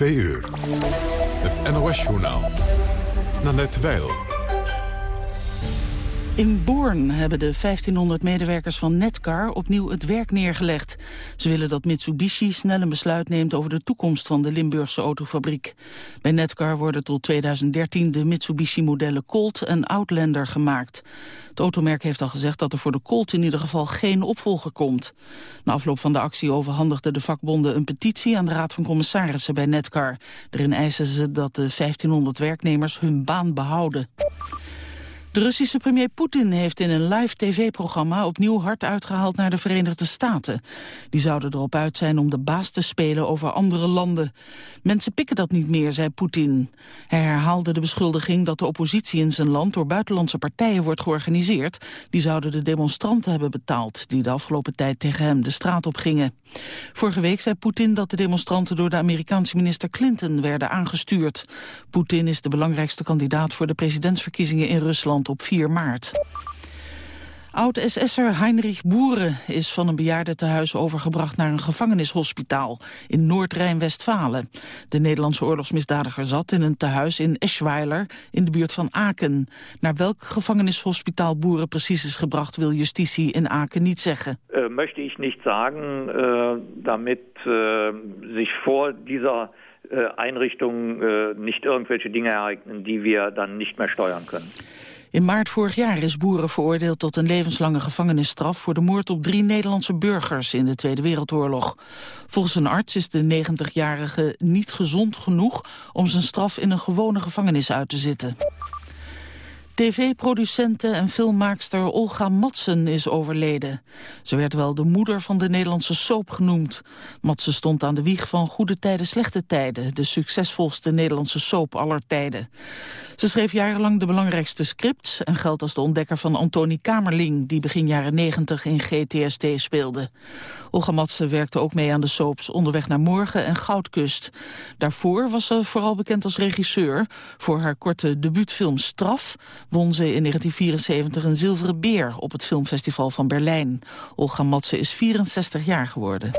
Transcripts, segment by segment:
Twee uur. Het NOS-journaal. Nanette Weil. In Born hebben de 1500 medewerkers van Netcar opnieuw het werk neergelegd. Ze willen dat Mitsubishi snel een besluit neemt over de toekomst van de Limburgse autofabriek. Bij Netcar worden tot 2013 de Mitsubishi-modellen Colt en Outlander gemaakt. Het automerk heeft al gezegd dat er voor de Colt in ieder geval geen opvolger komt. Na afloop van de actie overhandigden de vakbonden een petitie aan de Raad van Commissarissen bij Netcar. Daarin eisen ze dat de 1500 werknemers hun baan behouden. De Russische premier Poetin heeft in een live tv-programma opnieuw hard uitgehaald naar de Verenigde Staten. Die zouden erop uit zijn om de baas te spelen over andere landen. Mensen pikken dat niet meer, zei Poetin. Hij herhaalde de beschuldiging dat de oppositie in zijn land door buitenlandse partijen wordt georganiseerd. Die zouden de demonstranten hebben betaald die de afgelopen tijd tegen hem de straat op gingen. Vorige week zei Poetin dat de demonstranten door de Amerikaanse minister Clinton werden aangestuurd. Poetin is de belangrijkste kandidaat voor de presidentsverkiezingen in Rusland op 4 maart. Oud-SS'er Heinrich Boeren is van een bejaardentehuis overgebracht naar een gevangenishospitaal in Noord-Rijn-Westfalen. De Nederlandse oorlogsmisdadiger zat in een tehuis in Eschweiler in de buurt van Aken. Naar welk gevangenishospitaal Boeren precies is gebracht wil justitie in Aken niet zeggen. Uh, möchte ich niet zeggen, uh, damit uh, zich voor dieser Einrichtung nicht irgendwelche Dinge ereignen, die wir dann nicht mehr steuern können. In maart vorig jaar is Boeren veroordeeld tot een levenslange gevangenisstraf... voor de moord op drie Nederlandse burgers in de Tweede Wereldoorlog. Volgens een arts is de 90-jarige niet gezond genoeg... om zijn straf in een gewone gevangenis uit te zitten. TV-producente en filmmaakster Olga Matsen is overleden. Ze werd wel de moeder van de Nederlandse soap genoemd. Matsen stond aan de wieg van Goede Tijden, Slechte Tijden... de succesvolste Nederlandse soap aller tijden. Ze schreef jarenlang de belangrijkste scripts... en geldt als de ontdekker van Antoni Kamerling... die begin jaren 90 in GTST speelde. Olga Matsen werkte ook mee aan de soaps Onderweg naar Morgen en Goudkust. Daarvoor was ze vooral bekend als regisseur. Voor haar korte debuutfilm Straf won ze in 1974 een zilveren beer op het filmfestival van Berlijn. Olga Matze is 64 jaar geworden.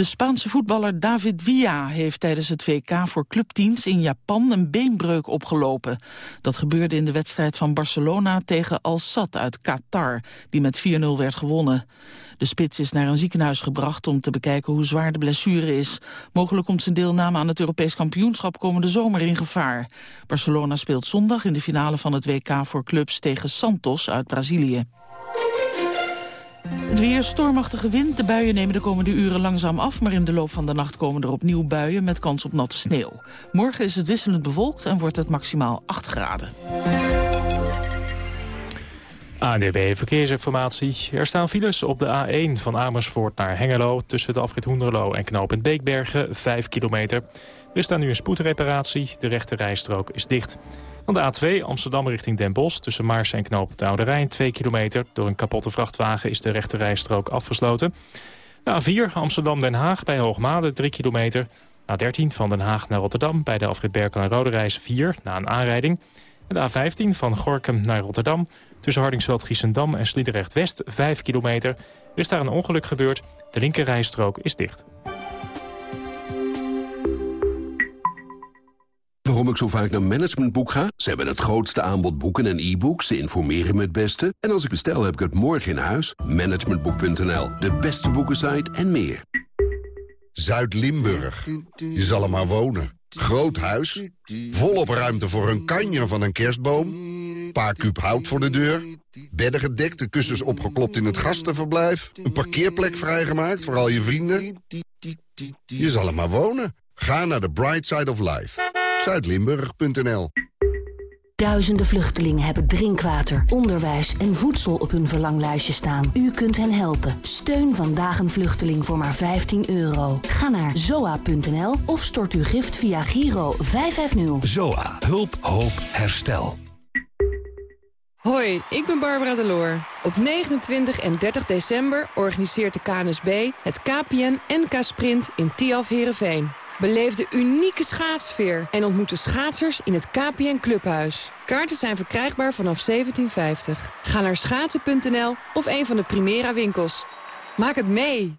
De Spaanse voetballer David Villa heeft tijdens het WK voor clubteams in Japan een beenbreuk opgelopen. Dat gebeurde in de wedstrijd van Barcelona tegen Al Sadd uit Qatar, die met 4-0 werd gewonnen. De spits is naar een ziekenhuis gebracht om te bekijken hoe zwaar de blessure is. Mogelijk komt zijn deelname aan het Europees kampioenschap komende zomer in gevaar. Barcelona speelt zondag in de finale van het WK voor clubs tegen Santos uit Brazilië. Het weer, stormachtige wind. De buien nemen de komende uren langzaam af... maar in de loop van de nacht komen er opnieuw buien met kans op natte sneeuw. Morgen is het wisselend bewolkt en wordt het maximaal 8 graden. ANDB Verkeersinformatie. Er staan files op de A1 van Amersfoort naar Hengelo... tussen de afrit Hoenderloo en knooppunt Beekbergen, 5 kilometer. Er staat nu een spoedreparatie, de rechte rijstrook is dicht. Van de A2 Amsterdam richting Den Bosch tussen Maarsen en knooppunt Oude Rijn, 2 kilometer. Door een kapotte vrachtwagen is de rechte rijstrook afgesloten. De A4 Amsterdam-Den Haag bij Hoogmade, 3 kilometer. A13 van Den Haag naar Rotterdam bij de afrit Berkel en Roderijs 4 na een aanrijding. En de A15 van Gorkum naar Rotterdam Tussen Hardingsveld, Giessendam en Sliedrecht-West 5 kilometer. Er is daar een ongeluk gebeurd. De linkerrijstrook is dicht. Waarom ik zo vaak naar Managementboek ga? Ze hebben het grootste aanbod boeken en e-books. Ze informeren me het beste. En als ik bestel, heb ik het morgen in huis. Managementboek.nl, de beste boekensite en meer. Zuid-Limburg. Je zal er maar wonen. Groot huis, volop ruimte voor een kanjer van een kerstboom... paar kuub hout voor de deur, bedden gedekt, de kussens opgeklopt in het gastenverblijf... een parkeerplek vrijgemaakt voor al je vrienden. Je zal er maar wonen. Ga naar the Bright Side of Life. Zuidlimburg.nl Duizenden vluchtelingen hebben drinkwater, onderwijs en voedsel op hun verlanglijstje staan. U kunt hen helpen. Steun vandaag een vluchteling voor maar 15 euro. Ga naar zoa.nl of stort uw gift via Giro 550. Zoa. Hulp, hoop, herstel. Hoi, ik ben Barbara Deloor. Op 29 en 30 december organiseert de KNSB het KPN NK Sprint in Tiaf Herenveen. Beleef de unieke schaatsfeer en ontmoet de schaatsers in het KPN Clubhuis. Kaarten zijn verkrijgbaar vanaf 1750. Ga naar schaatsen.nl of een van de Primera winkels. Maak het mee!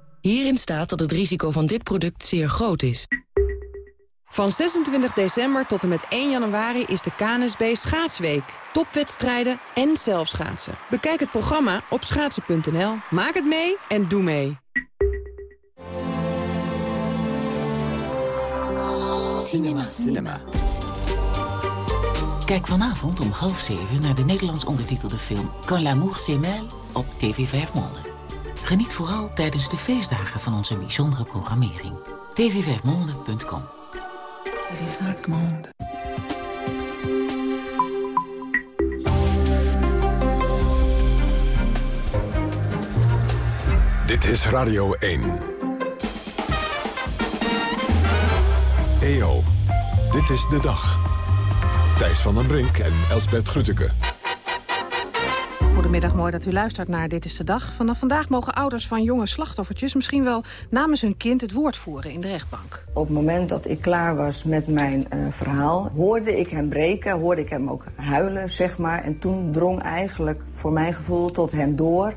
Hierin staat dat het risico van dit product zeer groot is. Van 26 december tot en met 1 januari is de KNSB Schaatsweek. Topwedstrijden en zelfschaatsen. Bekijk het programma op schaatsen.nl. Maak het mee en doe mee. Cinema. Cinema. Kijk vanavond om half zeven naar de Nederlands ondertitelde film Quand l'amour s'émêle op TV 5 Monde. Geniet vooral tijdens de feestdagen van onze bijzondere programmering. tv5monde.com Dit is Radio 1. EO, dit is de dag. Thijs van den Brink en Elsbert Grütke. Goedemiddag, mooi dat u luistert naar Dit is de Dag. Vanaf vandaag mogen ouders van jonge slachtoffertjes... misschien wel namens hun kind het woord voeren in de rechtbank. Op het moment dat ik klaar was met mijn uh, verhaal... hoorde ik hem breken, hoorde ik hem ook huilen, zeg maar. En toen drong eigenlijk voor mijn gevoel tot hem door...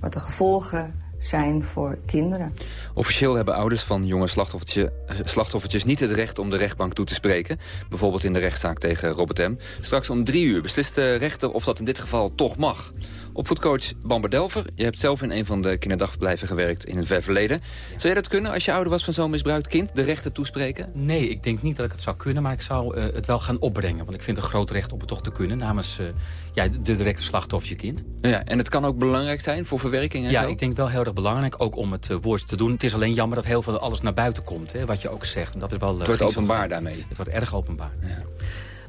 wat de gevolgen zijn voor kinderen. Officieel hebben ouders van jonge slachtoffertjes, slachtoffertjes niet het recht om de rechtbank toe te spreken. Bijvoorbeeld in de rechtszaak tegen Robert M. Straks om drie uur beslist de rechter of dat in dit geval toch mag. Opvoedcoach Bamber Delver, je hebt zelf in een van de kinderdagverblijven gewerkt in het ver verleden. Zou jij dat kunnen als je ouder was van zo'n misbruikt kind, de rechter toespreken? Nee, ik denk niet dat ik het zou kunnen, maar ik zou uh, het wel gaan opbrengen. Want ik vind een groot recht om het toch te kunnen namens uh, ja, de directe slachtoffer je kind. Ja, en het kan ook belangrijk zijn voor verwerking en ja, zo? ik denk wel heel erg belangrijk, ook om het uh, woord te doen. Het is alleen jammer dat heel veel alles naar buiten komt, hè, wat je ook zegt. En dat is wel, het wordt openbaar daarmee? Het wordt erg openbaar. Ja.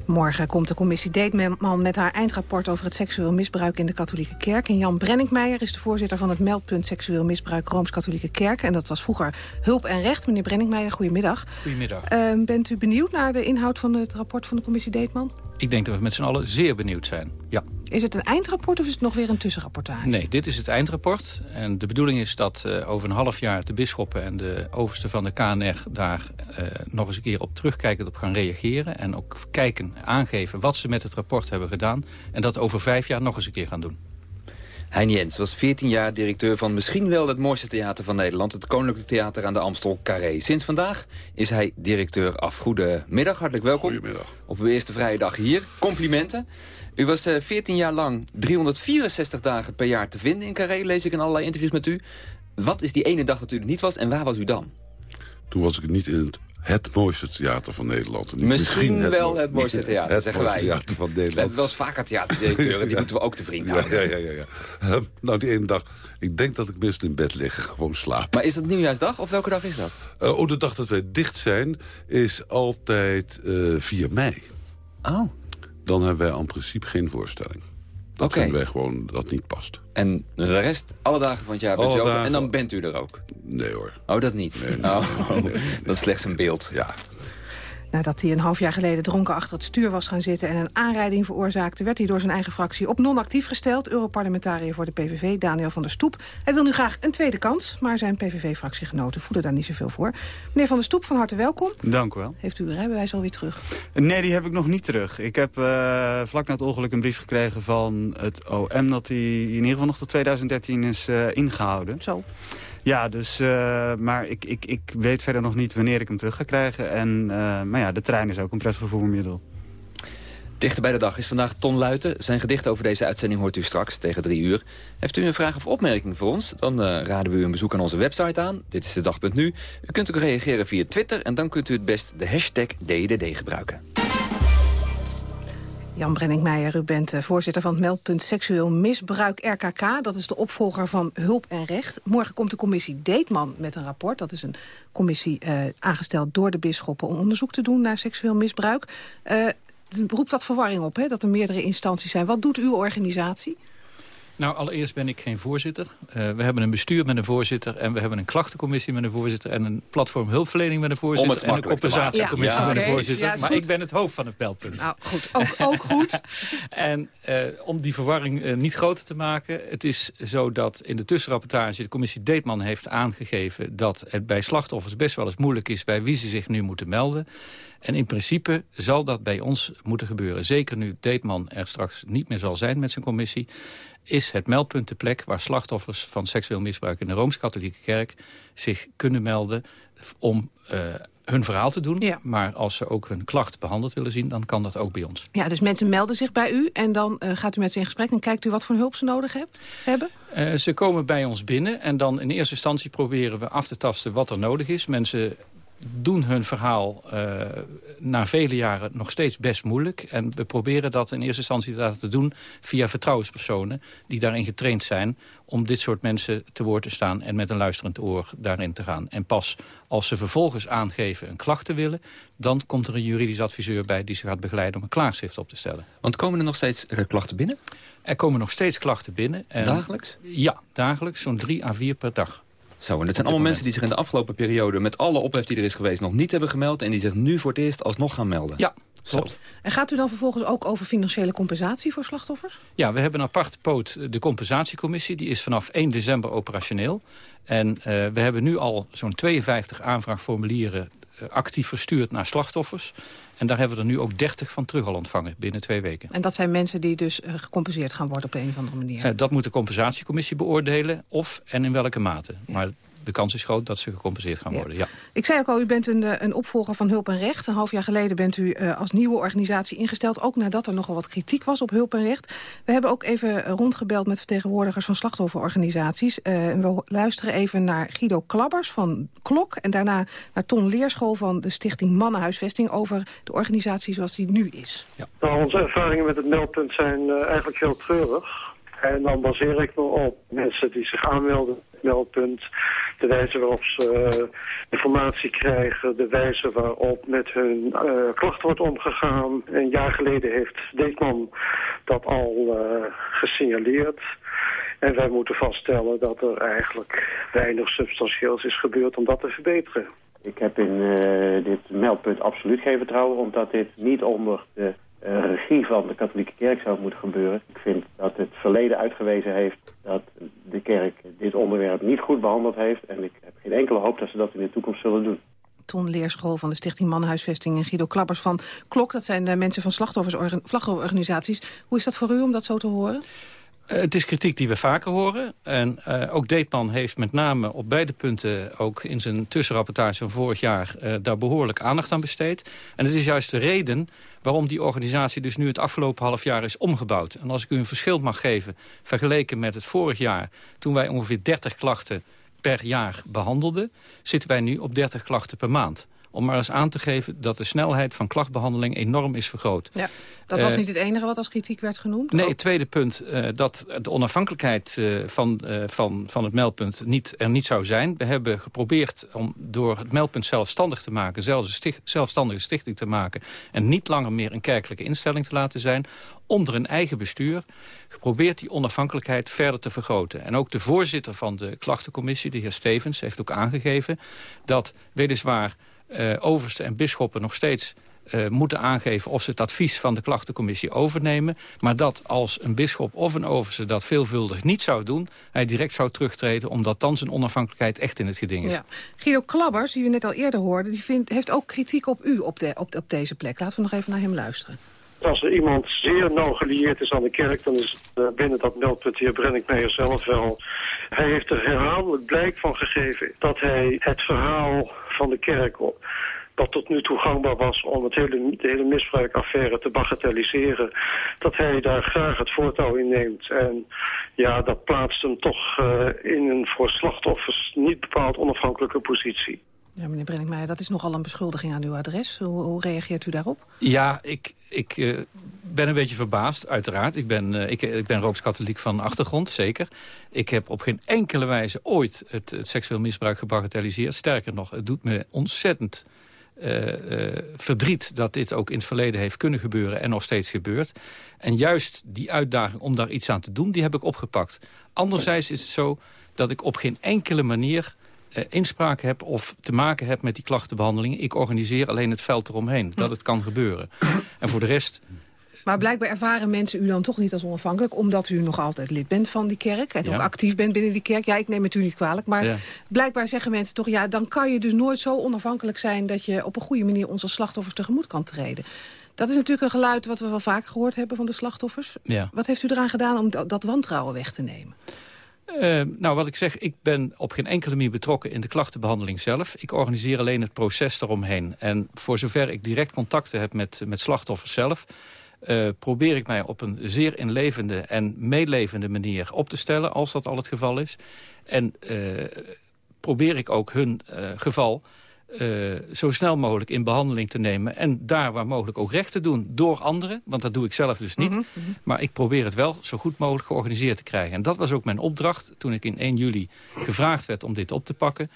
Morgen komt de commissie Deetman met haar eindrapport over het seksueel misbruik in de katholieke kerk. En Jan Brenningmeijer is de voorzitter van het meldpunt seksueel misbruik Rooms-Katholieke Kerk. En dat was vroeger Hulp en Recht. Meneer Brenningmeijer, goedemiddag. Goedemiddag. Uh, bent u benieuwd naar de inhoud van het rapport van de commissie Deetman? Ik denk dat we met z'n allen zeer benieuwd zijn, ja. Is het een eindrapport of is het nog weer een tussenrapportage? Nee, dit is het eindrapport. En de bedoeling is dat uh, over een half jaar de bisschoppen en de overste van de KNR... daar uh, nog eens een keer op terugkijken, op gaan reageren. En ook kijken, aangeven wat ze met het rapport hebben gedaan. En dat over vijf jaar nog eens een keer gaan doen. Hein Jens was 14 jaar directeur van misschien wel het mooiste theater van Nederland... het Koninklijke Theater aan de Amstel Carré. Sinds vandaag is hij directeur af. Goedemiddag, hartelijk welkom. Goedemiddag. Op uw eerste vrije dag hier. Complimenten. U was uh, 14 jaar lang 364 dagen per jaar te vinden in Carré, lees ik in allerlei interviews met u. Wat is die ene dag dat u er niet was en waar was u dan? Toen was ik niet in het het mooiste theater van Nederland. Misschien, misschien het wel het mooiste theater, het zeggen mooiste wij. theater van Nederland. We hebben wel eens vaker theaterdirecteuren, die ja. moeten we ook te vriend houden. Ja, ja, ja. ja. Nou, die ene dag, ik denk dat ik best in bed liggen, gewoon slapen. Maar is dat nieuwjaarsdag of welke dag is dat? Uh, oh, de dag dat wij dicht zijn is altijd uh, 4 mei. Oh. Dan hebben wij aan principe geen voorstelling. Dat Oké. vinden wij gewoon dat niet past. En de rest, alle dagen van het jaar bent Alle u open dagen. en dan bent u er ook? Nee hoor. Oh, dat niet? Nee, nee, oh, nee. dat is slechts een beeld. Ja. Nadat hij een half jaar geleden dronken achter het stuur was gaan zitten... en een aanrijding veroorzaakte, werd hij door zijn eigen fractie op non-actief gesteld. Europarlementariër voor de PVV, Daniel van der Stoep. Hij wil nu graag een tweede kans, maar zijn PVV-fractiegenoten voelen daar niet zoveel voor. Meneer van der Stoep, van harte welkom. Dank u wel. Heeft u uw rijbewijs alweer terug? Nee, die heb ik nog niet terug. Ik heb uh, vlak na het ongeluk een brief gekregen van het OM... dat hij in ieder geval nog tot 2013 is uh, ingehouden. Zo. Ja, dus, uh, maar ik, ik, ik weet verder nog niet wanneer ik hem terug ga krijgen. En, uh, maar ja, de trein is ook een prettig vervoermiddel. Dichter bij de dag is vandaag Ton Luiten. Zijn gedicht over deze uitzending hoort u straks tegen drie uur. Heeft u een vraag of opmerking voor ons? Dan uh, raden we u een bezoek aan onze website aan. Dit is de dag.nu. U kunt ook reageren via Twitter en dan kunt u het best de hashtag DDD gebruiken. Jan Brenningmeijer, u bent uh, voorzitter van het meldpunt Seksueel Misbruik RKK. Dat is de opvolger van Hulp en Recht. Morgen komt de commissie Deetman met een rapport. Dat is een commissie uh, aangesteld door de bisschoppen om onderzoek te doen naar seksueel misbruik. Het roept dat verwarring op, hè, dat er meerdere instanties zijn. Wat doet uw organisatie? Nou, allereerst ben ik geen voorzitter. Uh, we hebben een bestuur met een voorzitter... en we hebben een klachtencommissie met een voorzitter... en een platform hulpverlening met een voorzitter... en een compensatiecommissie ja. met een voorzitter. Ja, maar ik ben het hoofd van het pijlpunt. Nou, goed. Ook, ook goed. en uh, om die verwarring uh, niet groter te maken... het is zo dat in de tussenrapportage de commissie Deetman heeft aangegeven... dat het bij slachtoffers best wel eens moeilijk is... bij wie ze zich nu moeten melden. En in principe zal dat bij ons moeten gebeuren. Zeker nu Deetman er straks niet meer zal zijn met zijn commissie is het meldpunt de plek waar slachtoffers van seksueel misbruik in de Rooms-Katholieke Kerk zich kunnen melden om uh, hun verhaal te doen. Ja. Maar als ze ook hun klacht behandeld willen zien, dan kan dat ook bij ons. Ja, dus mensen melden zich bij u en dan uh, gaat u met ze in gesprek... en kijkt u wat voor hulp ze nodig heb, hebben? Uh, ze komen bij ons binnen en dan in eerste instantie proberen we af te tasten wat er nodig is. Mensen doen hun verhaal uh, na vele jaren nog steeds best moeilijk. En we proberen dat in eerste instantie te doen via vertrouwenspersonen... die daarin getraind zijn om dit soort mensen te woord te staan... en met een luisterend oor daarin te gaan. En pas als ze vervolgens aangeven een klacht te willen... dan komt er een juridisch adviseur bij die ze gaat begeleiden... om een klaarschrift op te stellen. Want komen er nog steeds klachten binnen? Er komen nog steeds klachten binnen. En dagelijks? Ja, dagelijks. Zo'n drie à vier per dag. Zo, en dat zijn allemaal mensen die zich in de afgelopen periode... met alle ophef die er is geweest nog niet hebben gemeld... en die zich nu voor het eerst alsnog gaan melden. Ja, Klopt. En gaat u dan vervolgens ook over financiële compensatie voor slachtoffers? Ja, we hebben een aparte poot, de compensatiecommissie. Die is vanaf 1 december operationeel. En uh, we hebben nu al zo'n 52 aanvraagformulieren uh, actief verstuurd naar slachtoffers. En daar hebben we er nu ook 30 van terug al ontvangen binnen twee weken. En dat zijn mensen die dus uh, gecompenseerd gaan worden op een of andere manier? dat moet de compensatiecommissie beoordelen of en in welke mate. Ja. Maar de kans is groot dat ze gecompenseerd gaan worden. Ja. Ik zei ook al, u bent een, eh, een opvolger van Hulp en Recht. Een half jaar geleden bent u uh, als nieuwe organisatie ingesteld... ook nadat er nogal wat kritiek was op Hulp en Recht. We hebben ook even rondgebeld met vertegenwoordigers van slachtofferorganisaties. Uh, we luisteren even naar Guido Klabbers van Klok... en daarna naar Ton Leerschool van de Stichting Mannenhuisvesting... over de organisatie zoals die nu is. Ja. Nou, onze ervaringen met het meldpunt zijn uh, eigenlijk heel treurig... En dan baseer ik me op mensen die zich aanmelden meldpunt, de wijze waarop ze uh, informatie krijgen, de wijze waarop met hun uh, klacht wordt omgegaan. Een jaar geleden heeft Deetman dat al uh, gesignaleerd. En wij moeten vaststellen dat er eigenlijk weinig substantieels is gebeurd om dat te verbeteren. Ik heb in dit meldpunt absoluut geen vertrouwen, omdat dit niet onder de regie van de katholieke kerk zou moeten gebeuren. Ik vind dat het verleden uitgewezen heeft dat de kerk dit onderwerp niet goed behandeld heeft. En ik heb geen enkele hoop dat ze dat in de toekomst zullen doen. Ton Leerschool van de Stichting Mannenhuisvesting en Guido Klappers van Klok. Dat zijn de mensen van slachtoffersorganisaties. Hoe is dat voor u om dat zo te horen? Uh, het is kritiek die we vaker horen. En uh, ook Deetman heeft met name op beide punten... ook in zijn tussenrapportage van vorig jaar... Uh, daar behoorlijk aandacht aan besteed. En het is juist de reden waarom die organisatie dus nu het afgelopen half jaar is omgebouwd. En als ik u een verschil mag geven, vergeleken met het vorig jaar... toen wij ongeveer 30 klachten per jaar behandelden... zitten wij nu op 30 klachten per maand om maar eens aan te geven dat de snelheid van klachtbehandeling enorm is vergroot. Ja, dat was uh, niet het enige wat als kritiek werd genoemd? Nee, het tweede punt, uh, dat de onafhankelijkheid uh, van, van, van het meldpunt niet, er niet zou zijn. We hebben geprobeerd om door het meldpunt zelfstandig te maken, zelfs een sticht, zelfstandige stichting te maken en niet langer meer een kerkelijke instelling te laten zijn, onder een eigen bestuur geprobeerd die onafhankelijkheid verder te vergroten. En ook de voorzitter van de klachtencommissie, de heer Stevens, heeft ook aangegeven dat weliswaar uh, oversten en bisschoppen nog steeds uh, moeten aangeven of ze het advies van de klachtencommissie overnemen. Maar dat als een bisschop of een overste dat veelvuldig niet zou doen... hij direct zou terugtreden omdat dan zijn onafhankelijkheid echt in het geding is. Ja. Guido Klabbers, die we net al eerder hoorden... die vindt, heeft ook kritiek op u op, de, op deze plek. Laten we nog even naar hem luisteren. Als er iemand zeer nauw gelieerd is aan de kerk... dan is uh, binnen dat meldpunt hier Brenninkmeijer zelf wel. Hij heeft er herhaaldelijk blijk van gegeven... dat hij het verhaal van de kerk wat tot nu toe gangbaar was om het hele, de hele misbruikaffaire te bagatelliseren, dat hij daar graag het voortouw in neemt. En ja, dat plaatst hem toch uh, in een voor slachtoffers niet bepaald onafhankelijke positie. Ja, meneer Brenninkmeijer, dat is nogal een beschuldiging aan uw adres. Hoe, hoe reageert u daarop? Ja, ik, ik uh, ben een beetje verbaasd, uiteraard. Ik ben, uh, ik, ik ben Rooms-Katholiek van achtergrond, zeker. Ik heb op geen enkele wijze ooit het, seksueel misbruik gebagatelliseerd. Sterker nog, het doet me ontzettend uh, verdriet dat dit ook in het verleden heeft kunnen gebeuren en nog steeds gebeurt. En juist die uitdaging om daar iets aan te doen, die heb ik opgepakt. Anderzijds is het zo dat ik op geen enkele manier uh, inspraak heb of te maken heb met die klachtenbehandeling. Ik organiseer alleen het veld eromheen, dat het kan gebeuren. En voor de rest maar blijkbaar ervaren mensen u dan toch niet als onafhankelijk... omdat u nog altijd lid bent van die kerk en ook actief bent binnen die kerk. Ja, ik neem het u niet kwalijk, maar blijkbaar zeggen mensen toch... ja, dan kan je dus nooit zo onafhankelijk zijn... dat je op een goede manier onze slachtoffers tegemoet kan treden. Dat is natuurlijk een geluid wat we wel vaak gehoord hebben van de slachtoffers. Ja. Wat heeft u eraan gedaan om dat wantrouwen weg te nemen? Uh, nou, wat ik zeg, ik ben op geen enkele manier betrokken in de klachtenbehandeling zelf. Ik organiseer alleen het proces eromheen. En voor zover ik direct contacten heb met, met slachtoffers zelf... Uh, probeer ik mij op een zeer inlevende en meelevende manier op te stellen... als dat al het geval is. En uh, probeer ik ook hun uh, geval zo snel mogelijk in behandeling te nemen... en daar waar mogelijk ook recht te doen door anderen. Want dat doe ik zelf dus niet. Mhm. Maar ik probeer het wel zo goed mogelijk georganiseerd te krijgen. En dat was ook mijn opdracht toen ik in 1 juli gevraagd werd om dit op te pakken.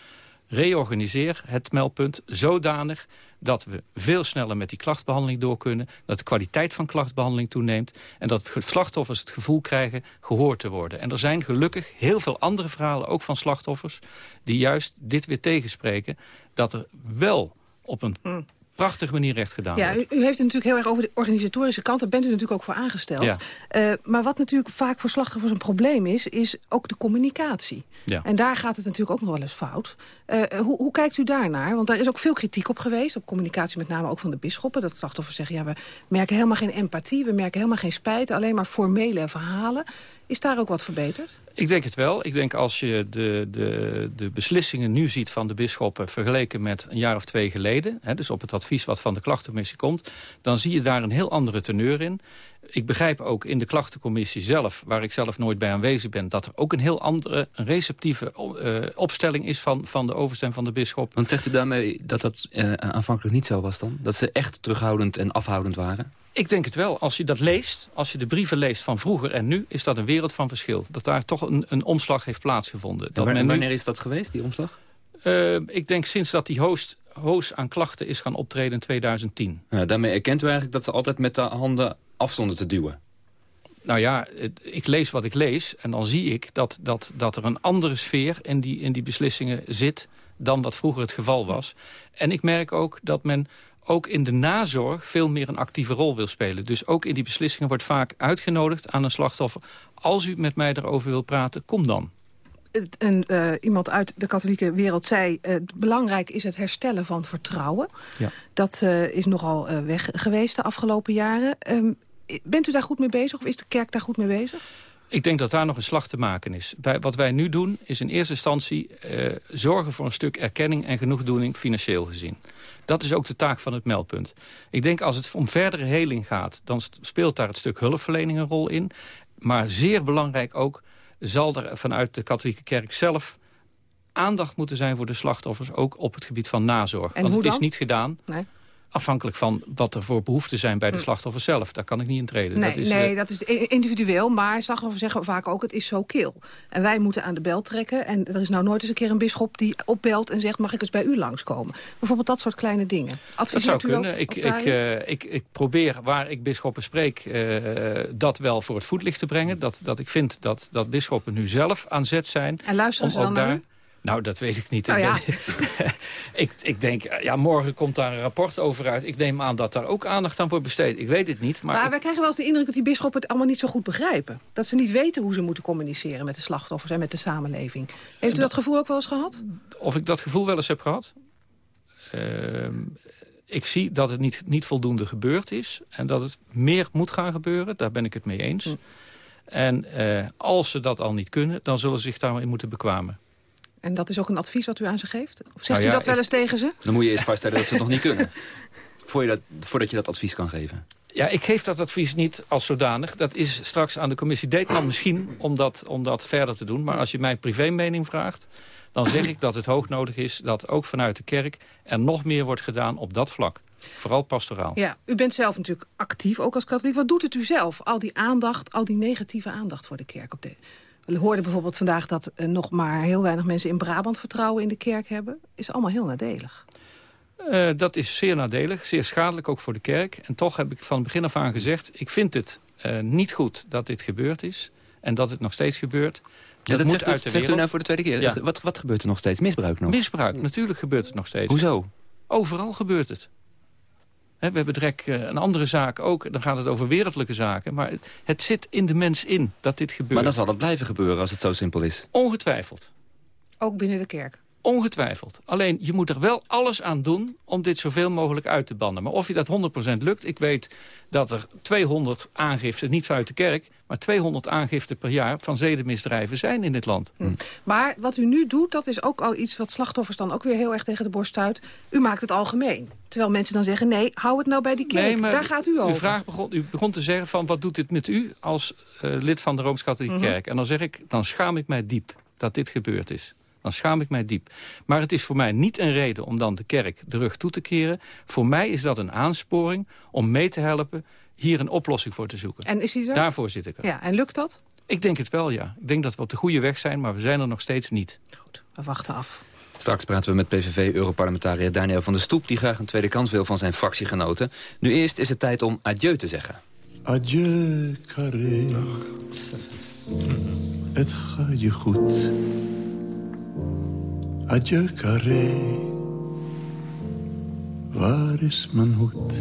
Reorganiseer het meldpunt zodanig dat we veel sneller met die klachtbehandeling door kunnen... dat de kwaliteit van klachtbehandeling toeneemt... en dat slachtoffers het gevoel krijgen gehoord te worden. En er zijn gelukkig heel veel andere verhalen, ook van slachtoffers... die juist dit weer tegenspreken, dat er wel op een hm prachtige manier recht gedaan ja, u, u, heeft het natuurlijk heel erg over de organisatorische kant. Daar bent u natuurlijk ook voor aangesteld. Ja. Uh, maar wat natuurlijk vaak voor slachtoffers een probleem is... is ook de communicatie. Ja. En daar gaat het natuurlijk ook nog wel eens fout. Uh, hoe, hoe, kijkt u daarnaar? Want daar is ook veel kritiek op geweest. Op communicatie met name ook van de bisschoppen. Dat slachtoffers zeggen, ja, we merken helemaal geen empathie. We merken helemaal geen spijt. Alleen maar formele verhalen. Is daar ook wat verbeterd? Ik denk het wel. Ik denk als je de, de, de beslissingen nu ziet van de bisschoppen... vergeleken met een jaar of twee geleden... Hè, dus op het advies wat van de klachtencommissie komt... dan zie je daar een heel andere teneur in. Ik begrijp ook in de klachtencommissie zelf... waar ik zelf nooit bij aanwezig ben... dat er ook een heel andere, een receptieve uh, opstelling is... van, van de overste en van de bisschop. Want zegt u daarmee dat dat uh, aanvankelijk niet zo was dan? Dat ze echt terughoudend en afhoudend waren? Ik denk het wel. Als je dat leest, als je de brieven leest van vroeger en nu... is dat een wereld van verschil. Dat daar toch een, een omslag heeft plaatsgevonden. Dat wanneer, wanneer is dat geweest, die omslag? Uh, ik denk sinds dat die host, host aan klachten is gaan optreden in 2010. Ja, daarmee erkent u eigenlijk dat ze altijd met de handen afstonden te duwen. Nou ja, ik lees wat ik lees en dan zie ik dat, dat, dat er een andere sfeer in die, in die beslissingen zit dan wat vroeger het geval was. En ik merk ook dat men ook in de nazorg veel meer een actieve rol wil spelen. Dus ook in die beslissingen wordt vaak uitgenodigd aan een slachtoffer. Als u met mij erover wil praten, kom dan. En, uh, iemand uit de katholieke wereld zei... Uh, belangrijk is het herstellen van vertrouwen. Ja. Dat uh, is nogal weg geweest de afgelopen jaren. Um, bent u daar goed mee bezig of is de kerk daar goed mee bezig? Ik denk dat daar nog een slag te maken is. Wat wij nu doen is in eerste instantie uh, zorgen voor een stuk erkenning en genoegdoening financieel gezien. Dat is ook de taak van het meldpunt. Ik denk als het om verdere heling gaat, dan speelt daar het stuk hulpverlening een rol in. Maar zeer belangrijk ook zal er vanuit de katholieke kerk zelf aandacht moeten zijn voor de slachtoffers, ook op het gebied van nazorg. En Want het is niet gedaan. Nee. Afhankelijk van wat er voor behoeften zijn bij de hm. slachtoffers zelf. Daar kan ik niet in treden. Nee, dat is, nee, uh... dat is individueel. Maar slachtoffers zeggen vaak ook, het is zo kil. En wij moeten aan de bel trekken. En er is nou nooit eens een keer een bisschop die opbelt en zegt... mag ik eens bij u langskomen? Bijvoorbeeld dat soort kleine dingen. Adviseert dat zou kunnen. Ik, ik, uh, ik, ik probeer waar ik bisschoppen spreek... Uh, dat wel voor het voetlicht te brengen. Dat, dat ik vind dat, dat bisschoppen nu zelf aan zet zijn. En luisteren ze dan naar nou, dat weet ik niet. Ja. ik, ik denk, ja, morgen komt daar een rapport over uit. Ik neem aan dat daar ook aandacht aan wordt besteed. Ik weet het niet. Maar, maar wij krijgen wel eens de indruk dat die bisschoppen het allemaal niet zo goed begrijpen. Dat ze niet weten hoe ze moeten communiceren met de slachtoffers en met de samenleving. Heeft u dat, gevoel ook wel eens gehad? Of ik dat gevoel wel eens heb gehad? Uh, ik zie dat het niet, niet voldoende gebeurd is. En dat het meer moet gaan gebeuren. Daar ben ik het mee eens. Hm. En uh, als ze dat al niet kunnen, dan zullen ze zich daarmee moeten bekwamen. En dat is ook een advies wat u aan ze geeft? Of zegt nou u dat wel eens tegen ze? Dan moet je eerst vaststellen dat ze het nog niet kunnen. Voor je dat, voordat je dat advies kan geven. Ja, ik geef dat advies niet als zodanig. Dat is straks aan de commissie Deetman misschien om dat, om dat verder te doen. Maar als je mijn privémening vraagt, dan zeg ik dat het hoog nodig is... dat ook vanuit de kerk er nog meer wordt gedaan op dat vlak. Vooral pastoraal. Ja, u bent zelf natuurlijk actief, ook als katholiek. Wat doet het u zelf? Al die aandacht, al die negatieve aandacht voor de kerk op de we hoorden bijvoorbeeld vandaag dat uh, nog maar heel weinig mensen in Brabant vertrouwen in de kerk hebben. Is allemaal heel nadelig. Uh, dat is zeer nadelig, zeer schadelijk, ook voor de kerk. En toch heb ik van het begin af aan gezegd... ik vind het uh, niet goed dat dit gebeurd is. En dat het nog steeds gebeurt. Dat, ja, dat moet zegt, uit de zegt u nou voor de tweede keer. Ja. Wat, wat gebeurt er nog steeds? Misbruik nog? Misbruik, natuurlijk gebeurt het nog steeds. Hoezo? Overal gebeurt het. We hebben direct uh, een andere zaak ook. Dan gaat het over wereldlijke zaken. Maar het, het zit in de mens in dat dit gebeurt. Maar dan zal het blijven gebeuren als het zo simpel is. Ongetwijfeld. Ook binnen de kerk? Ongetwijfeld. Alleen, je moet er wel alles aan doen om dit zoveel mogelijk uit te bannen. Maar of je dat 100% lukt, ik weet dat er 200 aangiften, niet vanuit de kerk... maar 200 aangiften per jaar van zedenmisdrijven zijn in dit land. Hm. Maar wat u nu doet, dat is ook al iets wat slachtoffers dan ook weer heel erg tegen de borst stuit. U maakt het algemeen. Terwijl mensen dan zeggen, nee, hou het nou bij die kerk. Nee, Daar gaat u over. Uw vraag begon, u begon te zeggen van, wat doet dit met u als uh, lid van de Rooms-Katholieke mm -hmm. Kerk? En dan zeg ik, dan schaam ik mij diep dat dit gebeurd is dan schaam ik mij diep. Maar het is voor mij niet een reden om dan de kerk de rug toe te keren. Voor mij is dat een aansporing om mee te helpen hier een oplossing voor te zoeken. En is hij er? Daarvoor zit ik er. Ja, en lukt dat? Ik denk het wel, ja. Ik denk dat we op de goede weg zijn, maar we zijn er nog steeds niet. Goed, we wachten af. Straks praten we met PVV-europarlementariër Daniel van der Stoep... die graag een tweede kans wil van zijn fractiegenoten. Nu eerst is het tijd om adieu te zeggen. Adieu, Carré. Het gaat je goed. Adieu, Carré. Waar is mijn hoed?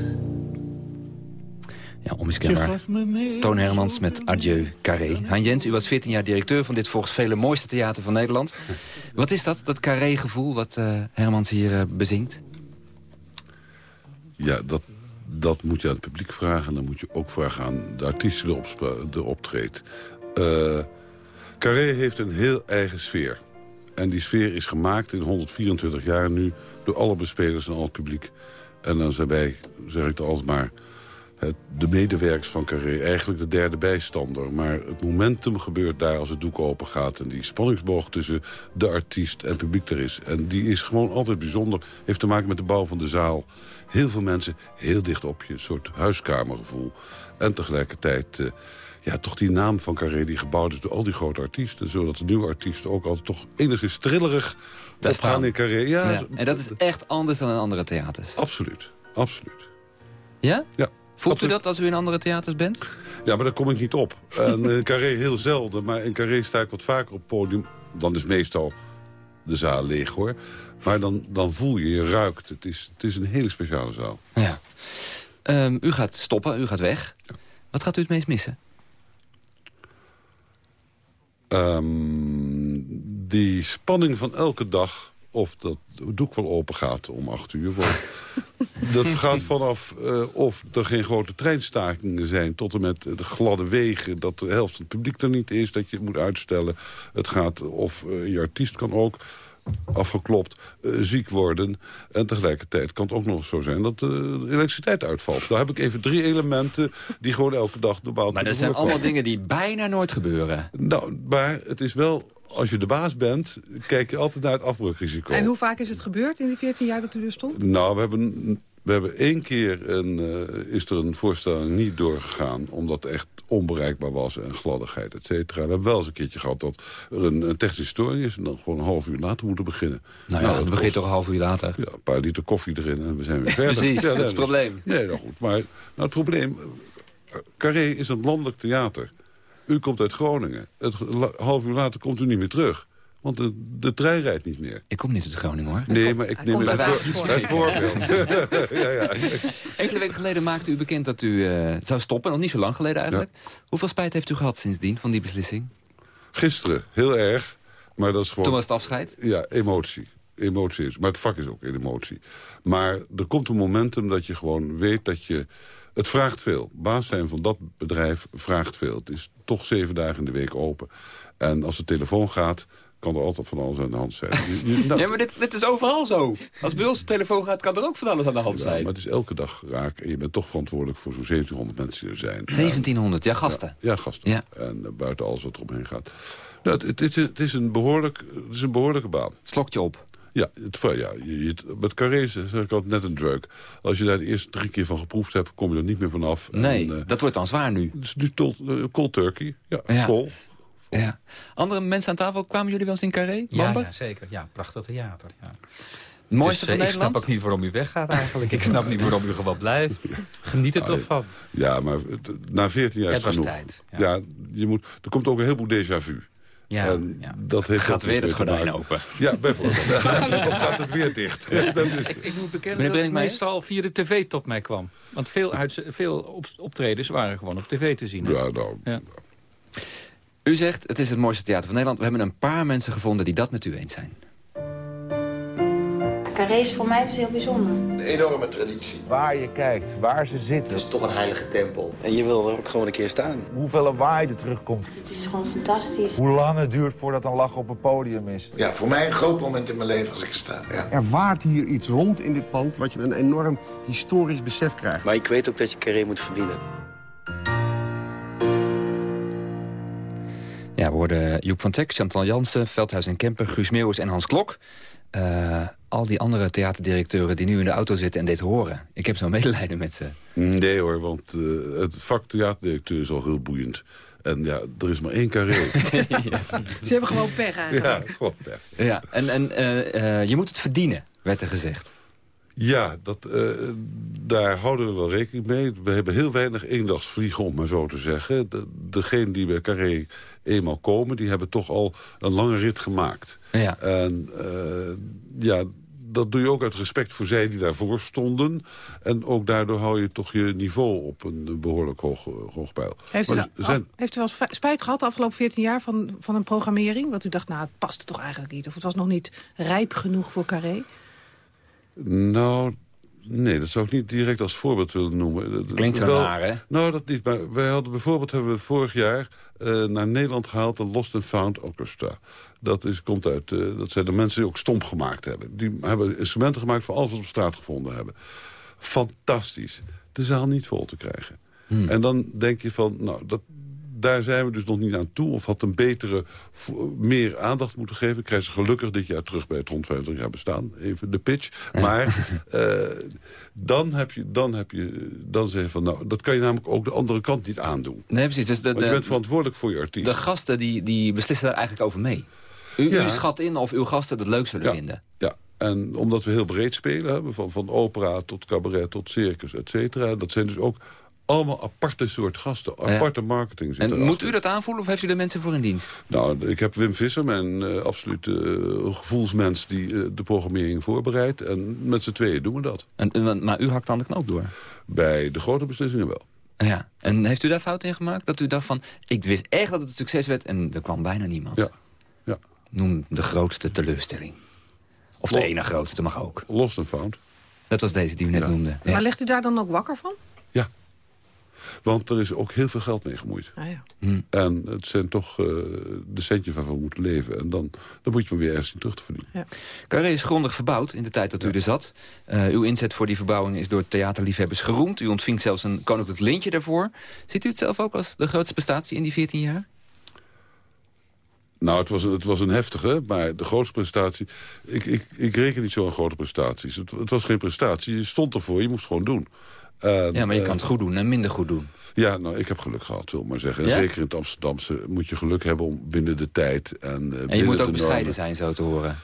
Ja, onmiskenbaar. Toon Hermans met Adieu Carré. Han Jens, u was 14 jaar directeur van dit volgens vele mooiste theater van Nederland. Wat is dat, dat Carré-gevoel wat uh, Hermans hier uh, bezingt? Ja, dat, dat moet je aan het publiek vragen. En dan moet je ook vragen aan de artiesten die er optreedt. Uh, Carré heeft een heel eigen sfeer. En die sfeer is gemaakt in 124 jaar nu door alle bespelers en al het publiek. En dan zijn wij, zeg ik er altijd maar, het, de medewerkers van Carré. Eigenlijk de derde bijstander. Maar het momentum gebeurt daar als het doek open gaat. En die spanningsboog tussen de artiest en het publiek er is. En die is gewoon altijd bijzonder. Heeft te maken met de bouw van de zaal. Heel veel mensen heel dicht op je. Een soort huiskamergevoel. En tegelijkertijd... Uh, ja, toch die naam van Carré die gebouwd is door al die grote artiesten. Zodat de nieuwe artiesten ook altijd toch enigszins trillerig dat opgaan in Carré. Ja, ja, En dat is echt anders dan in andere theaters? Absoluut, absoluut. Ja? Ja. Voelt u dat als u in andere theaters bent? Ja, maar daar kom ik niet op. En in Carré heel zelden, maar in Carré sta ik wat vaker op het podium. Dan is meestal de zaal leeg, hoor. Maar dan, dan voel je, je ruikt. Het is, het is een hele speciale zaal. Ja. Um, u gaat stoppen, u gaat weg. Ja. Wat gaat u het meest missen? Um, die spanning van elke dag, of dat doek wel open gaat om acht uur. dat gaat vanaf uh, of er geen grote treinstakingen zijn... tot en met de gladde wegen, dat de helft van het publiek er niet is... dat je het moet uitstellen. Het gaat of uh, je artiest kan ook afgeklopt, uh, ziek worden. En tegelijkertijd kan het ook nog zo zijn dat de elektriciteit uitvalt. Daar heb ik even drie elementen die gewoon elke dag de bouw Maar dat zijn allemaal dingen die bijna nooit gebeuren. Nou, maar het is wel... Als je de baas bent, kijk je altijd naar het afbreukrisico. En hoe vaak is het gebeurd in die 14 jaar dat u er stond? Nou, we hebben we hebben één keer een, uh, is er een voorstelling niet doorgegaan... omdat het echt onbereikbaar was en gladdigheid, et cetera. We hebben wel eens een keertje gehad dat er een, een technische storing is... en dan gewoon een half uur later moeten beginnen. Nou ja, nou, het begint toch een half uur later? Ja, een paar liter koffie erin en we zijn weer verder. Precies, ja, dat is het probleem. Nee, nou goed. Maar nou, het probleem... Carré is een landelijk theater. U komt uit Groningen. Het half uur later komt u niet meer terug. Want de, de trein rijdt niet meer. Ik kom niet uit Groningen, hoor. Nee, maar ik neem het voor, het voorbeeld. ja, ja. Enkele weken geleden maakte u bekend dat u uh, zou stoppen. Nog niet zo lang geleden eigenlijk. Ja. Hoeveel spijt heeft u gehad sindsdien van die beslissing? Gisteren, heel erg. Maar dat is gewoon... Toen was het afscheid? Ja, emotie. Emotie is. Maar het vak is ook een emotie. Maar er komt een momentum dat je gewoon weet dat je... Het vraagt veel. Baas zijn van dat bedrijf vraagt veel. Het is toch zeven dagen in de week open. En als de telefoon gaat, kan er altijd van alles aan de hand zijn. Je, nou, ja, maar dit, dit, is overal zo. Als bij ons de telefoon gaat, kan er ook van alles aan de hand ja, zijn. maar het is elke dag raak. En je bent toch verantwoordelijk voor zo'n 1700 mensen die er zijn. 1700, ja, gasten. Ja, ja gasten. Ja. En uh, buiten alles wat er omheen gaat. Nou, het, het, het, is een behoorlijk, het is een behoorlijke baan. Slokt je op. Ja, het, ja je, je, met carrés zeg ik altijd net een drug. Als je daar de eerste drie keer van geproefd hebt, kom je er niet meer vanaf. Nee, en, uh, dat wordt dan zwaar nu. Het is nu tot, uh, cold turkey. Ja, ja. vol. Ja. Andere mensen aan tafel, kwamen jullie wel eens in Carré? Ja, ja, zeker. Ja, prachtig theater. Ja. mooiste Dus, van eh, ik snap Nederland? ook niet waarom u weggaat eigenlijk. ik snap niet waarom u gewoon blijft. Geniet er toch van. Ja, maar het- na 14 jaar Het is was genoeg. tijd, Ja. je moet, er komt ook een heleboel déjà vu. Ja, en ja. dat heeft Gaat weer het gordijn open. Ja, bijvoorbeeld. of gaat het weer dicht. Dat is- Ik, ik moet bekennen Meneer dat het meestal via de tv tot mij kwam. Want veel, uit, veel op, optredens waren gewoon op tv te zien. hè? Ja, nou, Ja. U zegt, het is het mooiste theater van Nederland. We hebben een paar mensen gevonden die dat met u eens zijn. Carré is voor mij dus heel bijzonder. Een enorme traditie. Waar je kijkt, waar ze zitten. Het is toch een heilige tempel. En je wil er ook gewoon een keer staan. Hoeveel lawaai er terugkomt. Het is gewoon fantastisch. Hoe lang het duurt voordat een lach op een podium is. Ja, voor mij een groot moment in mijn leven als ik er sta. Ja. Er waart hier iets rond in dit pand wat je een enorm historisch besef krijgt. Maar ik weet ook dat je carré moet verdienen. Ja, we hoorden Joep van Teck, Chantal Jansen, Veldhuis en Kemper, Guus Meeuwis en Hans Klok. Eh, al die andere theaterdirecteuren die nu in de auto zitten en dit horen. Ik heb zo'n medelijden met ze. Nee hoor, want eh, het vak theaterdirecteur is al heel boeiend. En ja, er is maar één carré. Ze hebben gewoon pech ja, eigenlijk. gewoon pech. Ja, en, en eh, eh, je moet het verdienen, werd er gezegd. Ja, dat, eh, daar houden we wel rekening mee. We hebben heel weinig eendagsvliegen, om maar zo te zeggen. De, degenen die bij Carré eenmaal komen, die hebben toch al een lange rit gemaakt. Ja. En eh, ja, dat doe je ook uit respect voor zij die daarvoor stonden. En ook daardoor hou je toch je niveau op een behoorlijk hoog, hoog pijl. Heeft u, Maar zijn, af- heeft u wel spijt gehad de afgelopen 14 jaar van, van een programmering? Want u dacht, nou, het past toch eigenlijk niet? Of het was nog niet rijp genoeg voor Carré? Nou, nee, dat zou ik niet direct als voorbeeld willen noemen. Klinkt zo Wel- naar, hè? Nou, dat niet. Maar wij hadden bijvoorbeeld hebben we vorig jaar eh, naar Nederland gehaald de Lost and Found Orchestra. Dat, is, komt uit, eh, dat zijn de mensen die ook stomp gemaakt hebben. Die hebben instrumenten gemaakt van alles wat we op straat gevonden hebben. Fantastisch. De zaal niet vol te krijgen. En dan denk je van, nou, dat, daar zijn we dus nog niet aan toe. Of had een betere, meer aandacht moeten geven. Krijgen ze gelukkig dit jaar terug bij het rond 50 jaar bestaan. Even de pitch. Maar eh, dan heb je, dan heb je, dan zeg je van, nou, dat kan je namelijk ook de andere kant niet aandoen. Nee, precies. Dus de, Want je de, bent verantwoordelijk voor je artiest. de gasten die, die beslissen daar eigenlijk over mee. U, Ja. u schat in of uw gasten het leuk zullen Ja. vinden. Ja, en omdat we heel breed spelen, hebben, van, van opera tot cabaret tot circus, et cetera. Dat zijn dus ook allemaal aparte soort gasten. Ja. Aparte marketing zit En erachter. moet u dat aanvoelen of heeft u er mensen voor in dienst? Nou, ik heb Wim Visser, mijn eh absolute eh, gevoelsmens... die eh, de programmering voorbereidt. En met z'n tweeën doen we dat. En, maar u hakt dan de knoop door. Bij de grote beslissingen wel. Ja. En heeft u daar fout in gemaakt? Dat u dacht van, ik wist echt dat het een succes werd en er kwam bijna niemand. Ja. ja. Noem de grootste teleurstelling. Of de ene grootste mag ook. Lost and found. Dat was deze die u net noemde. Ja. Maar legt u daar dan ook wakker van? Want er is ook heel veel geld mee gemoeid. Ah, ja. Hm. En het zijn toch eh, de centjes waarvan we moeten leven. En dan, dan moet je maar weer ergens in terug te verdienen. Carré is grondig verbouwd in de tijd dat u er zat. Eh, uw inzet voor die verbouwing is door theaterliefhebbers geroemd. U ontving zelfs een koninklijk lintje daarvoor. Ziet u het zelf ook als de grootste prestatie in die 14 jaar? Nou, het was, een- het was een heftige, maar de grootste prestatie... Ik, ik, ik reken niet zo aan grote prestaties. Het, het was geen prestatie, je stond ervoor, je moest het gewoon doen. En, Ja, maar je eh, kan het goed doen en minder goed doen. Ja, nou, ik heb geluk gehad, wil ik maar zeggen. En Ja? zeker in het Amsterdamse moet je geluk hebben om binnen de tijd... En, eh, En je moet ook bescheiden normen- zijn, zo te horen.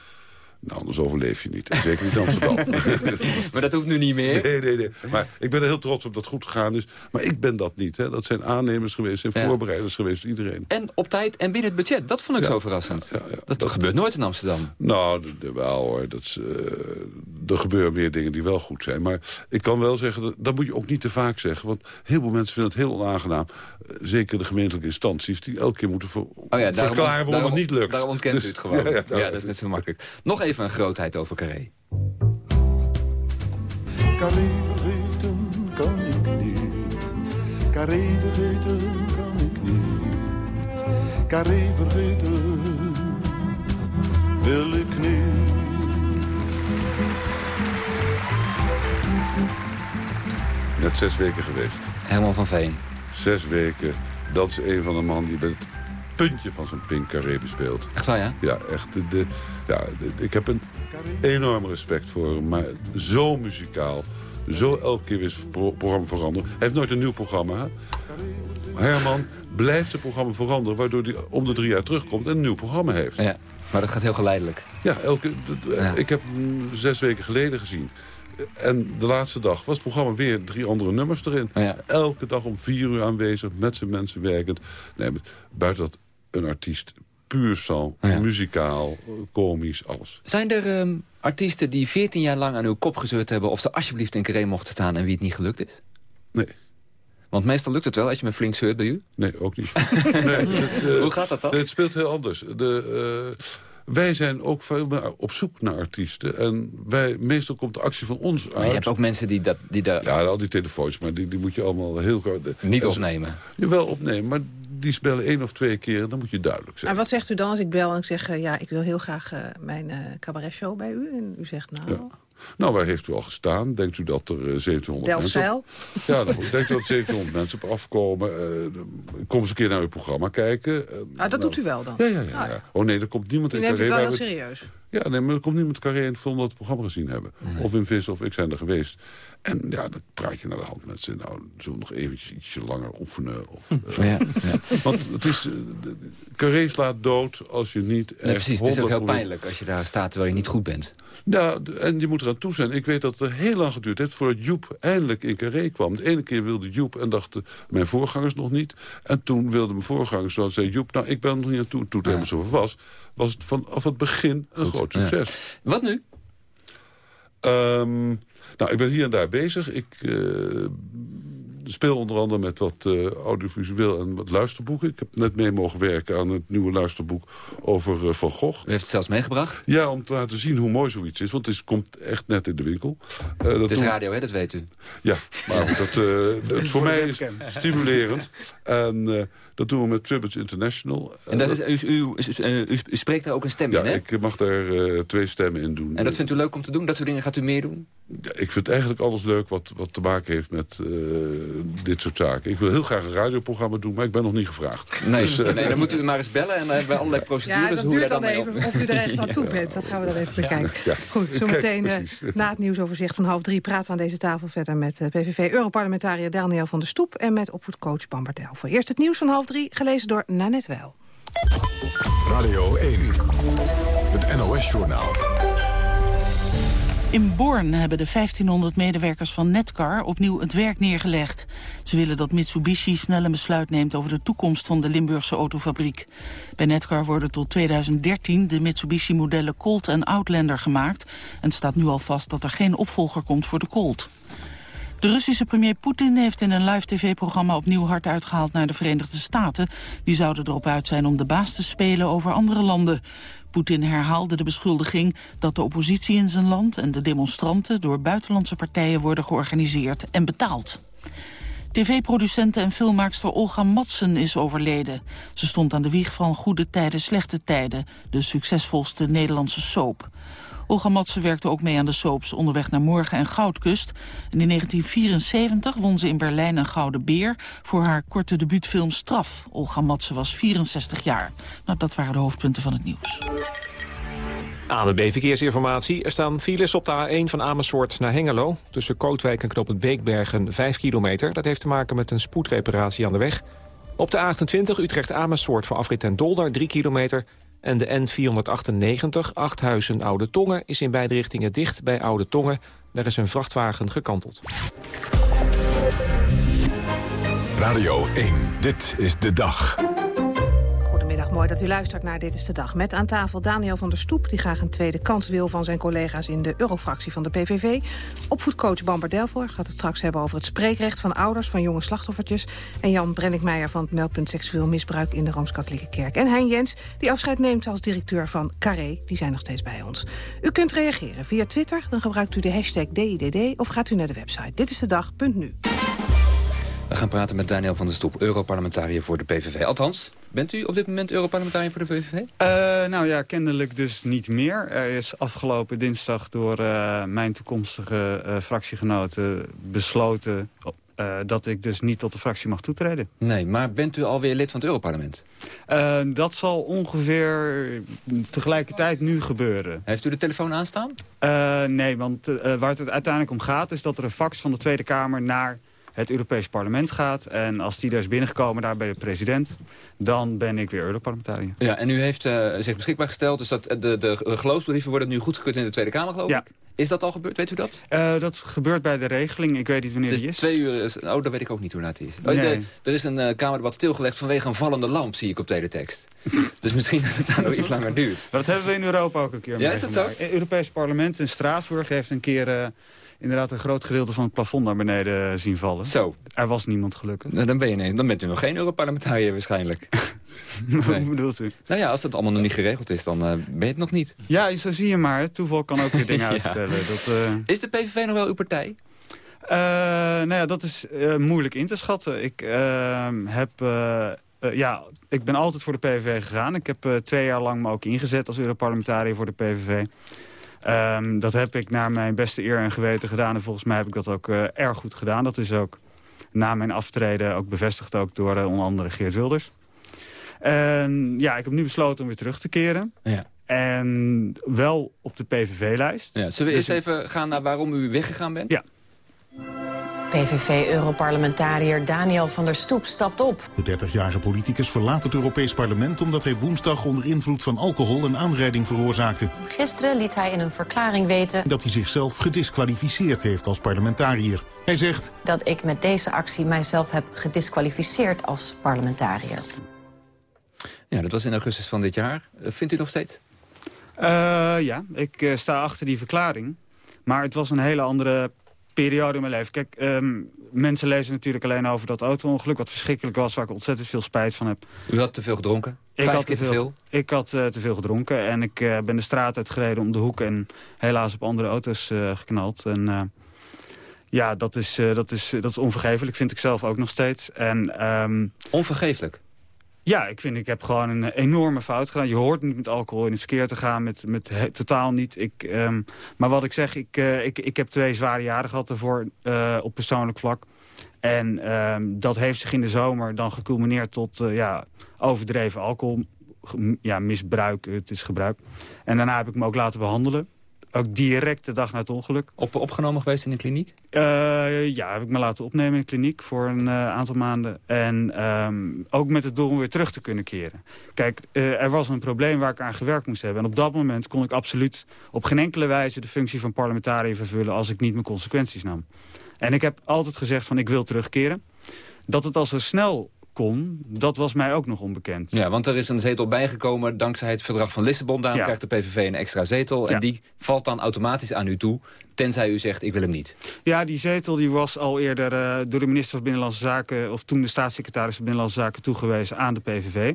Nou, anders overleef je niet. En zeker niet in Amsterdam. maar dat hoeft nu niet meer. Nee, nee, nee. Maar ik ben er heel trots op dat het goed gegaan is. Maar ik ben dat niet. Hè. Dat zijn aannemers geweest, zijn Ja. voorbereiders geweest, iedereen. En op tijd en binnen het budget. Dat vond ik Ja. zo verrassend. dat, gebeurt nooit in Amsterdam. Nou, wel hoor. Dat is, eh, er gebeuren meer dingen die wel goed zijn. Maar ik kan wel zeggen, dat, dat moet je ook niet te vaak zeggen. Want heel veel mensen vinden het heel onaangenaam. Eh, Zeker de gemeentelijke instanties die elke keer moeten ver- Oh ja, daarom- verklaren waarom daarom- het niet lukt. Daarom ontkent Dus- u het gewoon. Ja, Ja, ja, daarom. dat is net zo makkelijk. Nog even een grootheid over Carré. Carré vergeten kan ik niet. Carré vergeten kan ik niet. Carré vergeten wil ik niet. Net zes weken geweest. Helemaal van Veen. Zes weken. Dat is een van de mannen die bij het puntje van zijn pink carré bespeelt. Echt waar, ja? Ja, echt. De, de- ja, de- ik heb een enorm respect voor hem. Maar zo muzikaal. Zo elke keer weer pro- programma veranderen. Hij heeft nooit een nieuw programma. Herman blijft het programma veranderen... waardoor hij om de drie jaar terugkomt en een nieuw programma heeft. Ja. Maar dat gaat heel geleidelijk. Ja, elke, ik heb hem zes weken geleden gezien. En de laatste dag was het programma weer drie andere nummers erin. Elke dag om vier uur aanwezig, met zijn mensen werkend. Nee, buiten dat een artiest puur zang, muzikaal, komisch, alles. Zijn er um, artiesten die 14 jaar lang aan uw kop gezeurd hebben... of ze alsjeblieft in Carré mochten staan en wie het niet gelukt is? Nee. Want meestal lukt het wel als je me flink zeurt bij u? Nee, ook niet. nee, het, uh, Hoe gaat dat dan? Het speelt heel anders. De, uh, wij zijn ook veel meer op zoek naar artiesten. En wij, meestal komt de actie van ons uit. Maar je hebt ook mensen die dat... Die daar... Ja, al die telefoons, maar die, die moet je allemaal heel... Niet opnemen? Je wel opnemen, maar die bellen één of twee keer, dan moet je duidelijk zijn. En wat zegt u dan als ik bel en ik zeg... Uh, ja, ik wil heel graag uh, mijn uh, cabaretshow bij u? En u zegt, nou... Ja. Nou, waar heeft u al gestaan? Denkt u dat er uh, 1700 Delfzijl? mensen... Ja, dan denkt u dat 1700 mensen op afkomen? Uh, kom eens een keer naar uw programma kijken. Uh, ah, dat nou, doet u wel dan? Ja, ja, ja. ja. Oh nee, er komt niemand u in neemt Carré. het wel heel serieus? Ja, nee, maar er komt niemand carré in het film dat het programma gezien hebben. Nee. Of in Vis of ik zijn er geweest. En ja, dan praat je naar de hand met ze. Nou, zullen we nog eventjes ietsje langer oefenen? Of, uh, ja, ja. Want het is, uh, carré slaat dood als je niet... Nee, precies, het is ook heel pijnlijk als je daar staat terwijl je niet goed bent. Ja, en je moet er aan toe zijn. Ik weet dat het heel lang geduurd heeft voordat Joep eindelijk in Carré kwam. De ene keer wilde Joep en dachten mijn voorgangers nog niet. En toen wilde mijn voorgangers, zoals zei Joep... nou, ik ben er nog niet aan toe. Toen het helemaal zo was, was het vanaf het begin een Goed, groot succes. Ja. Wat nu? Um, nou, ik ben hier en daar bezig. Ik uh, speel onder andere met wat uh, audiovisueel en wat luisterboeken. Ik heb net mee mogen werken aan het nieuwe luisterboek over uh, Van Gogh. U heeft het zelfs meegebracht? Ja, om te laten zien hoe mooi zoiets is. Want het is, komt echt net in de winkel. Uh, het is radio, hè? Dat weet u. Ja, maar dat, het voor mij is stimulerend. En dat doen we met Tributes International. En dat is, u, u, u, u spreekt daar ook een stem ja, in, hè? ik mag daar uh, twee stemmen in doen. En dat vindt u leuk om te doen? Dat soort dingen gaat u meer doen? Ja, ik vind eigenlijk alles leuk wat, wat te maken heeft met uh, dit soort zaken. Ik wil heel graag een radioprogramma doen, maar ik ben nog niet gevraagd. Nee, dus, uh, nee dan moet u maar eens bellen en dan hebben we allerlei procedures. Ja, dat hoe duurt dan, dan even of u er echt aan toe bent. Dat gaan we dan even bekijken. Ja. Goed, zometeen uh, na het nieuwsoverzicht van half drie... praten we aan deze tafel verder met PVV-Europarlementariër Daniel van der Stoep... en met opvoedcoach Bamber Delver. Eerst het nieuws van half drie, gelezen door Nanette Wel. Radio 1, het NOS-journaal. In Born hebben de 1500 medewerkers van Netcar opnieuw het werk neergelegd. Ze willen dat Mitsubishi snel een besluit neemt over de toekomst van de Limburgse autofabriek. Bij Netcar worden tot 2013 de Mitsubishi-modellen Colt en Outlander gemaakt. En het staat nu al vast dat er geen opvolger komt voor de Colt. De Russische premier Poetin heeft in een live tv-programma opnieuw hard uitgehaald naar de Verenigde Staten. Die zouden erop uit zijn om de baas te spelen over andere landen. Poetin herhaalde de beschuldiging dat de oppositie in zijn land en de demonstranten door buitenlandse partijen worden georganiseerd en betaald. TV-producente en filmmaakster Olga Madsen is overleden. Ze stond aan de wieg van Goede Tijden, Slechte Tijden, de succesvolste Nederlandse soap. Olga Madsen werkte ook mee aan de soaps Onderweg naar Morgen en Goudkust. En in 1974 won ze in Berlijn een Gouden Beer voor haar korte debuutfilm Straf. Olga Madsen was 64 jaar. Nou, dat waren de hoofdpunten van het nieuws. ANWB Verkeersinformatie. Er staan files op de A1 van Amersfoort naar Hengelo. Tussen Kootwijk en Knoop het Beekbergen 5 kilometer. Dat heeft te maken met een spoedreparatie aan de weg. Op de A28 Utrecht-Amersfoort voor afrit en Dolder 3 kilometer. En de N498 Achthuizen Oude Tongen is in beide richtingen dicht bij Oude Tongen. Daar is een vrachtwagen gekanteld. Radio 1, dit is de dag. Dat u luistert naar Dit is de Dag. Met aan tafel Daniel van der Stoep, die graag een tweede kans wil... van zijn collega's in de eurofractie van de PVV. Opvoedcoach Bamber Delvoor gaat het straks hebben over het spreekrecht... van ouders van jonge slachtoffertjes. En Jan Brenninkmeijer van het meldpunt seksueel misbruik... in de Rooms-Katholieke Kerk. En Hein Jens, die afscheid neemt als directeur van Carré. Die zijn nog steeds bij ons. U kunt reageren via Twitter, dan gebruikt u de hashtag DIDD... of gaat u naar de website Dit is de dag.nu. We gaan praten met Daniel van der Stoep, Europarlementariër voor de PVV. Althans, bent u op dit moment Europarlementariër voor de PVV? Uh, nou ja, kennelijk dus niet meer. Er is afgelopen dinsdag door uh, mijn toekomstige uh, fractiegenoten besloten... dat ik dus niet tot de fractie mag toetreden. Nee, maar bent u alweer lid van het Europarlement? dat zal ongeveer tegelijkertijd nu gebeuren. Heeft u de telefoon aanstaan? nee, want waar het uiteindelijk om gaat is dat er een fax van de Tweede Kamer naar het Europees Parlement gaat. En als die is binnengekomen daar bij de president... dan ben ik weer Europarlementariër. Ja, en u heeft uh, zich beschikbaar gesteld. Dus dat, de, de, de geloofsbrieven worden nu goedgekeurd in de Tweede Kamer, geloof ja. ik? Is dat al gebeurd? Weet u dat? Uh, dat gebeurt bij de regeling. Ik weet niet wanneer het die is. twee uur is... Oh, dat weet ik ook niet hoe laat die is. Nee. Oh, de, er is een uh, Kamerdebat stilgelegd vanwege een vallende lamp, zie ik op teletext. dus misschien dat het daar nog iets langer duurt. Maar dat hebben we in Europa ook een keer Ja, is dat zo? Het Europees Parlement in Straatsburg heeft een keer... Uh, inderdaad een groot gedeelte van het plafond naar beneden zien vallen. Zo. Er was niemand gelukkig. Nou, dan, ben je ineens, dan bent u nog geen Europarlementariër waarschijnlijk. nee. Hoe bedoelt u? Nou ja, als dat allemaal nog niet geregeld is, dan uh, ben je het nog niet. Ja, zo zie je maar. Toeval kan ook weer dingen ja. uitstellen. Dat, uh... Is de PVV nog wel uw partij? Uh, nou ja, dat is moeilijk in te schatten. Ik ehm, heb... ja, ik ben altijd voor de PVV gegaan. Ik heb twee jaar lang me ook ingezet als Europarlementariër voor de PVV. Um, dat heb ik naar mijn beste eer en geweten gedaan. En volgens mij heb ik dat ook uh, erg goed gedaan. Dat is ook na mijn aftreden ook bevestigd ook door uh, onder andere Geert Wilders. En ja, ik heb nu besloten om weer terug te keren. Ja. En wel op de PVV-lijst. Ja, zullen we dus eerst even gaan naar waarom u weggegaan bent? Ja. PVV-europarlementariër Daniel van der Stoep stapt op. De 30-jarige politicus verlaat het Europees Parlement... omdat hij woensdag onder invloed van alcohol een aanrijding veroorzaakte. Gisteren liet hij in een verklaring weten... dat hij zichzelf gedisqualificeerd heeft als parlementariër. Hij zegt... dat ik met deze actie mijzelf heb gedisqualificeerd als parlementariër. Ja, dat was in augustus van dit jaar. Vindt u nog steeds? Uh, ja, ik uh, sta achter die verklaring. Maar het was een hele andere periode in mijn leven. Kijk, um, mensen lezen natuurlijk alleen over dat auto-ongeluk... wat verschrikkelijk was, waar ik ontzettend veel spijt van heb. U had te veel gedronken? Ik Vijf had te veel, veel? Ik had uh, te veel gedronken en ik uh, ben de straat uitgereden om de hoek... en helaas op andere auto's uh, geknald. En ja, dat is, dat, is, dat is onvergeeflijk, vind ik zelf ook nog steeds. En, um, onvergeeflijk? Ja, ik vind, ik heb gewoon een enorme fout gedaan. Je hoort niet met alcohol in het verkeer te gaan, met, met totaal niet. Ik, um, maar wat ik zeg, ik, uh, ik, ik heb twee zware jaren gehad ervoor uh, op persoonlijk vlak. En um, dat heeft zich in de zomer dan geculmineerd tot uh, ja, overdreven alcohol. Ja, misbruik, het is gebruik. En daarna heb ik me ook laten behandelen. Ook direct de dag na het ongeluk. Op, opgenomen geweest in de kliniek? Uh, ja, heb ik me laten opnemen in de kliniek voor een uh, aantal maanden. En um, ook met het doel om weer terug te kunnen keren. Kijk, uh, er was een probleem waar ik aan gewerkt moest hebben. En op dat moment kon ik absoluut op geen enkele wijze... de functie van parlementariër vervullen als ik niet mijn consequenties nam. En ik heb altijd gezegd van ik wil terugkeren. Dat het al zo snel kon, dat was mij ook nog onbekend. Ja, want er is een zetel bijgekomen dankzij het verdrag van Lissabon. Daarom ja. krijgt de PVV een extra zetel. En ja. die valt dan automatisch aan u toe, tenzij u zegt ik wil hem niet. Ja, die zetel die was al eerder uh, door de minister van Binnenlandse Zaken... of toen de staatssecretaris van Binnenlandse Zaken toegewezen aan de PVV.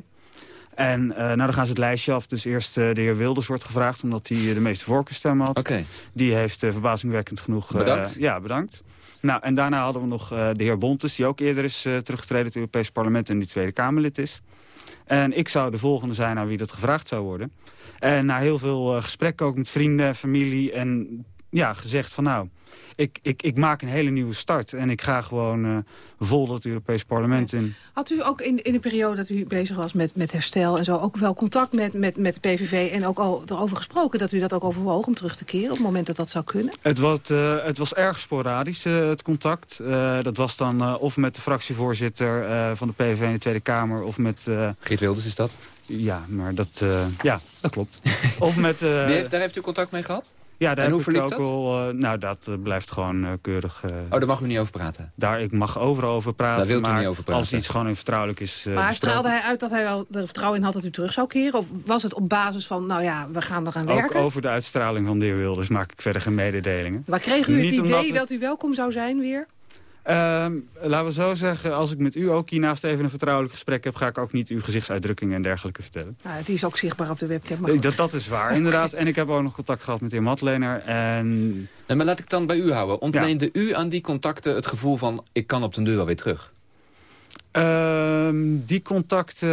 En uh, nou, dan gaan ze het lijstje af. Dus eerst uh, de heer Wilders wordt gevraagd, omdat hij uh, de meeste voorkeurstemmen had. Okay. Die heeft verbazingwekkend genoeg... bedankt. ja, bedankt. Nou, en daarna hadden we nog de heer Bontes, die ook eerder is teruggetreden... het Europees Parlement en die Tweede Kamerlid is. En ik zou de volgende zijn aan wie dat gevraagd zou worden. En na heel veel gesprekken, ook met vrienden, familie... en ja, gezegd van nou, ik, ik, ik maak een hele nieuwe start. En ik ga gewoon uh, vol dat Europees parlement in. Had u ook in, in de periode dat u bezig was met, met herstel en zo... ook wel contact met, met, met de PVV en ook al erover gesproken... dat u dat ook overwoog om terug te keren op het moment dat dat zou kunnen? Het was, uh, het was erg sporadisch, uh, het contact. Uh, dat was dan of met de fractievoorzitter van de PVV in de Tweede Kamer... of met... Geert Wilders is dat? Ja, maar dat, ja, dat klopt. of met... heeft, daar heeft u contact mee gehad? Ja, daar en heb hoe ik ook dat? al. Uh, nou, dat uh, blijft gewoon uh, keurig. oh, daar mag u niet over praten? Daar, ik mag overal over praten. Daar wilt maar u niet over praten. Als iets gewoon in vertrouwelijk is. maar straalde hij uit dat hij wel er vertrouwen in had dat u terug zou keren? Of was het op basis van, nou ja, we gaan eraan werken? Ook over de uitstraling van de heer Wilders maak ik verder geen mededelingen. Maar kreeg u het niet idee dat u welkom zou zijn weer? Uh, laten we zo zeggen, als ik met u ook hiernaast even een vertrouwelijk gesprek heb... ga ik ook niet uw gezichtsuitdrukkingen en dergelijke vertellen. Nou, die is ook zichtbaar op de webcam. Maar dat, dat is waar, inderdaad. En ik heb ook nog contact gehad met de heer Matlener. En... Nee, maar laat ik dan bij u houden. Ontleende ja. u aan die contacten het gevoel van... ik kan op de deur wel weer terug? Uh, die contacten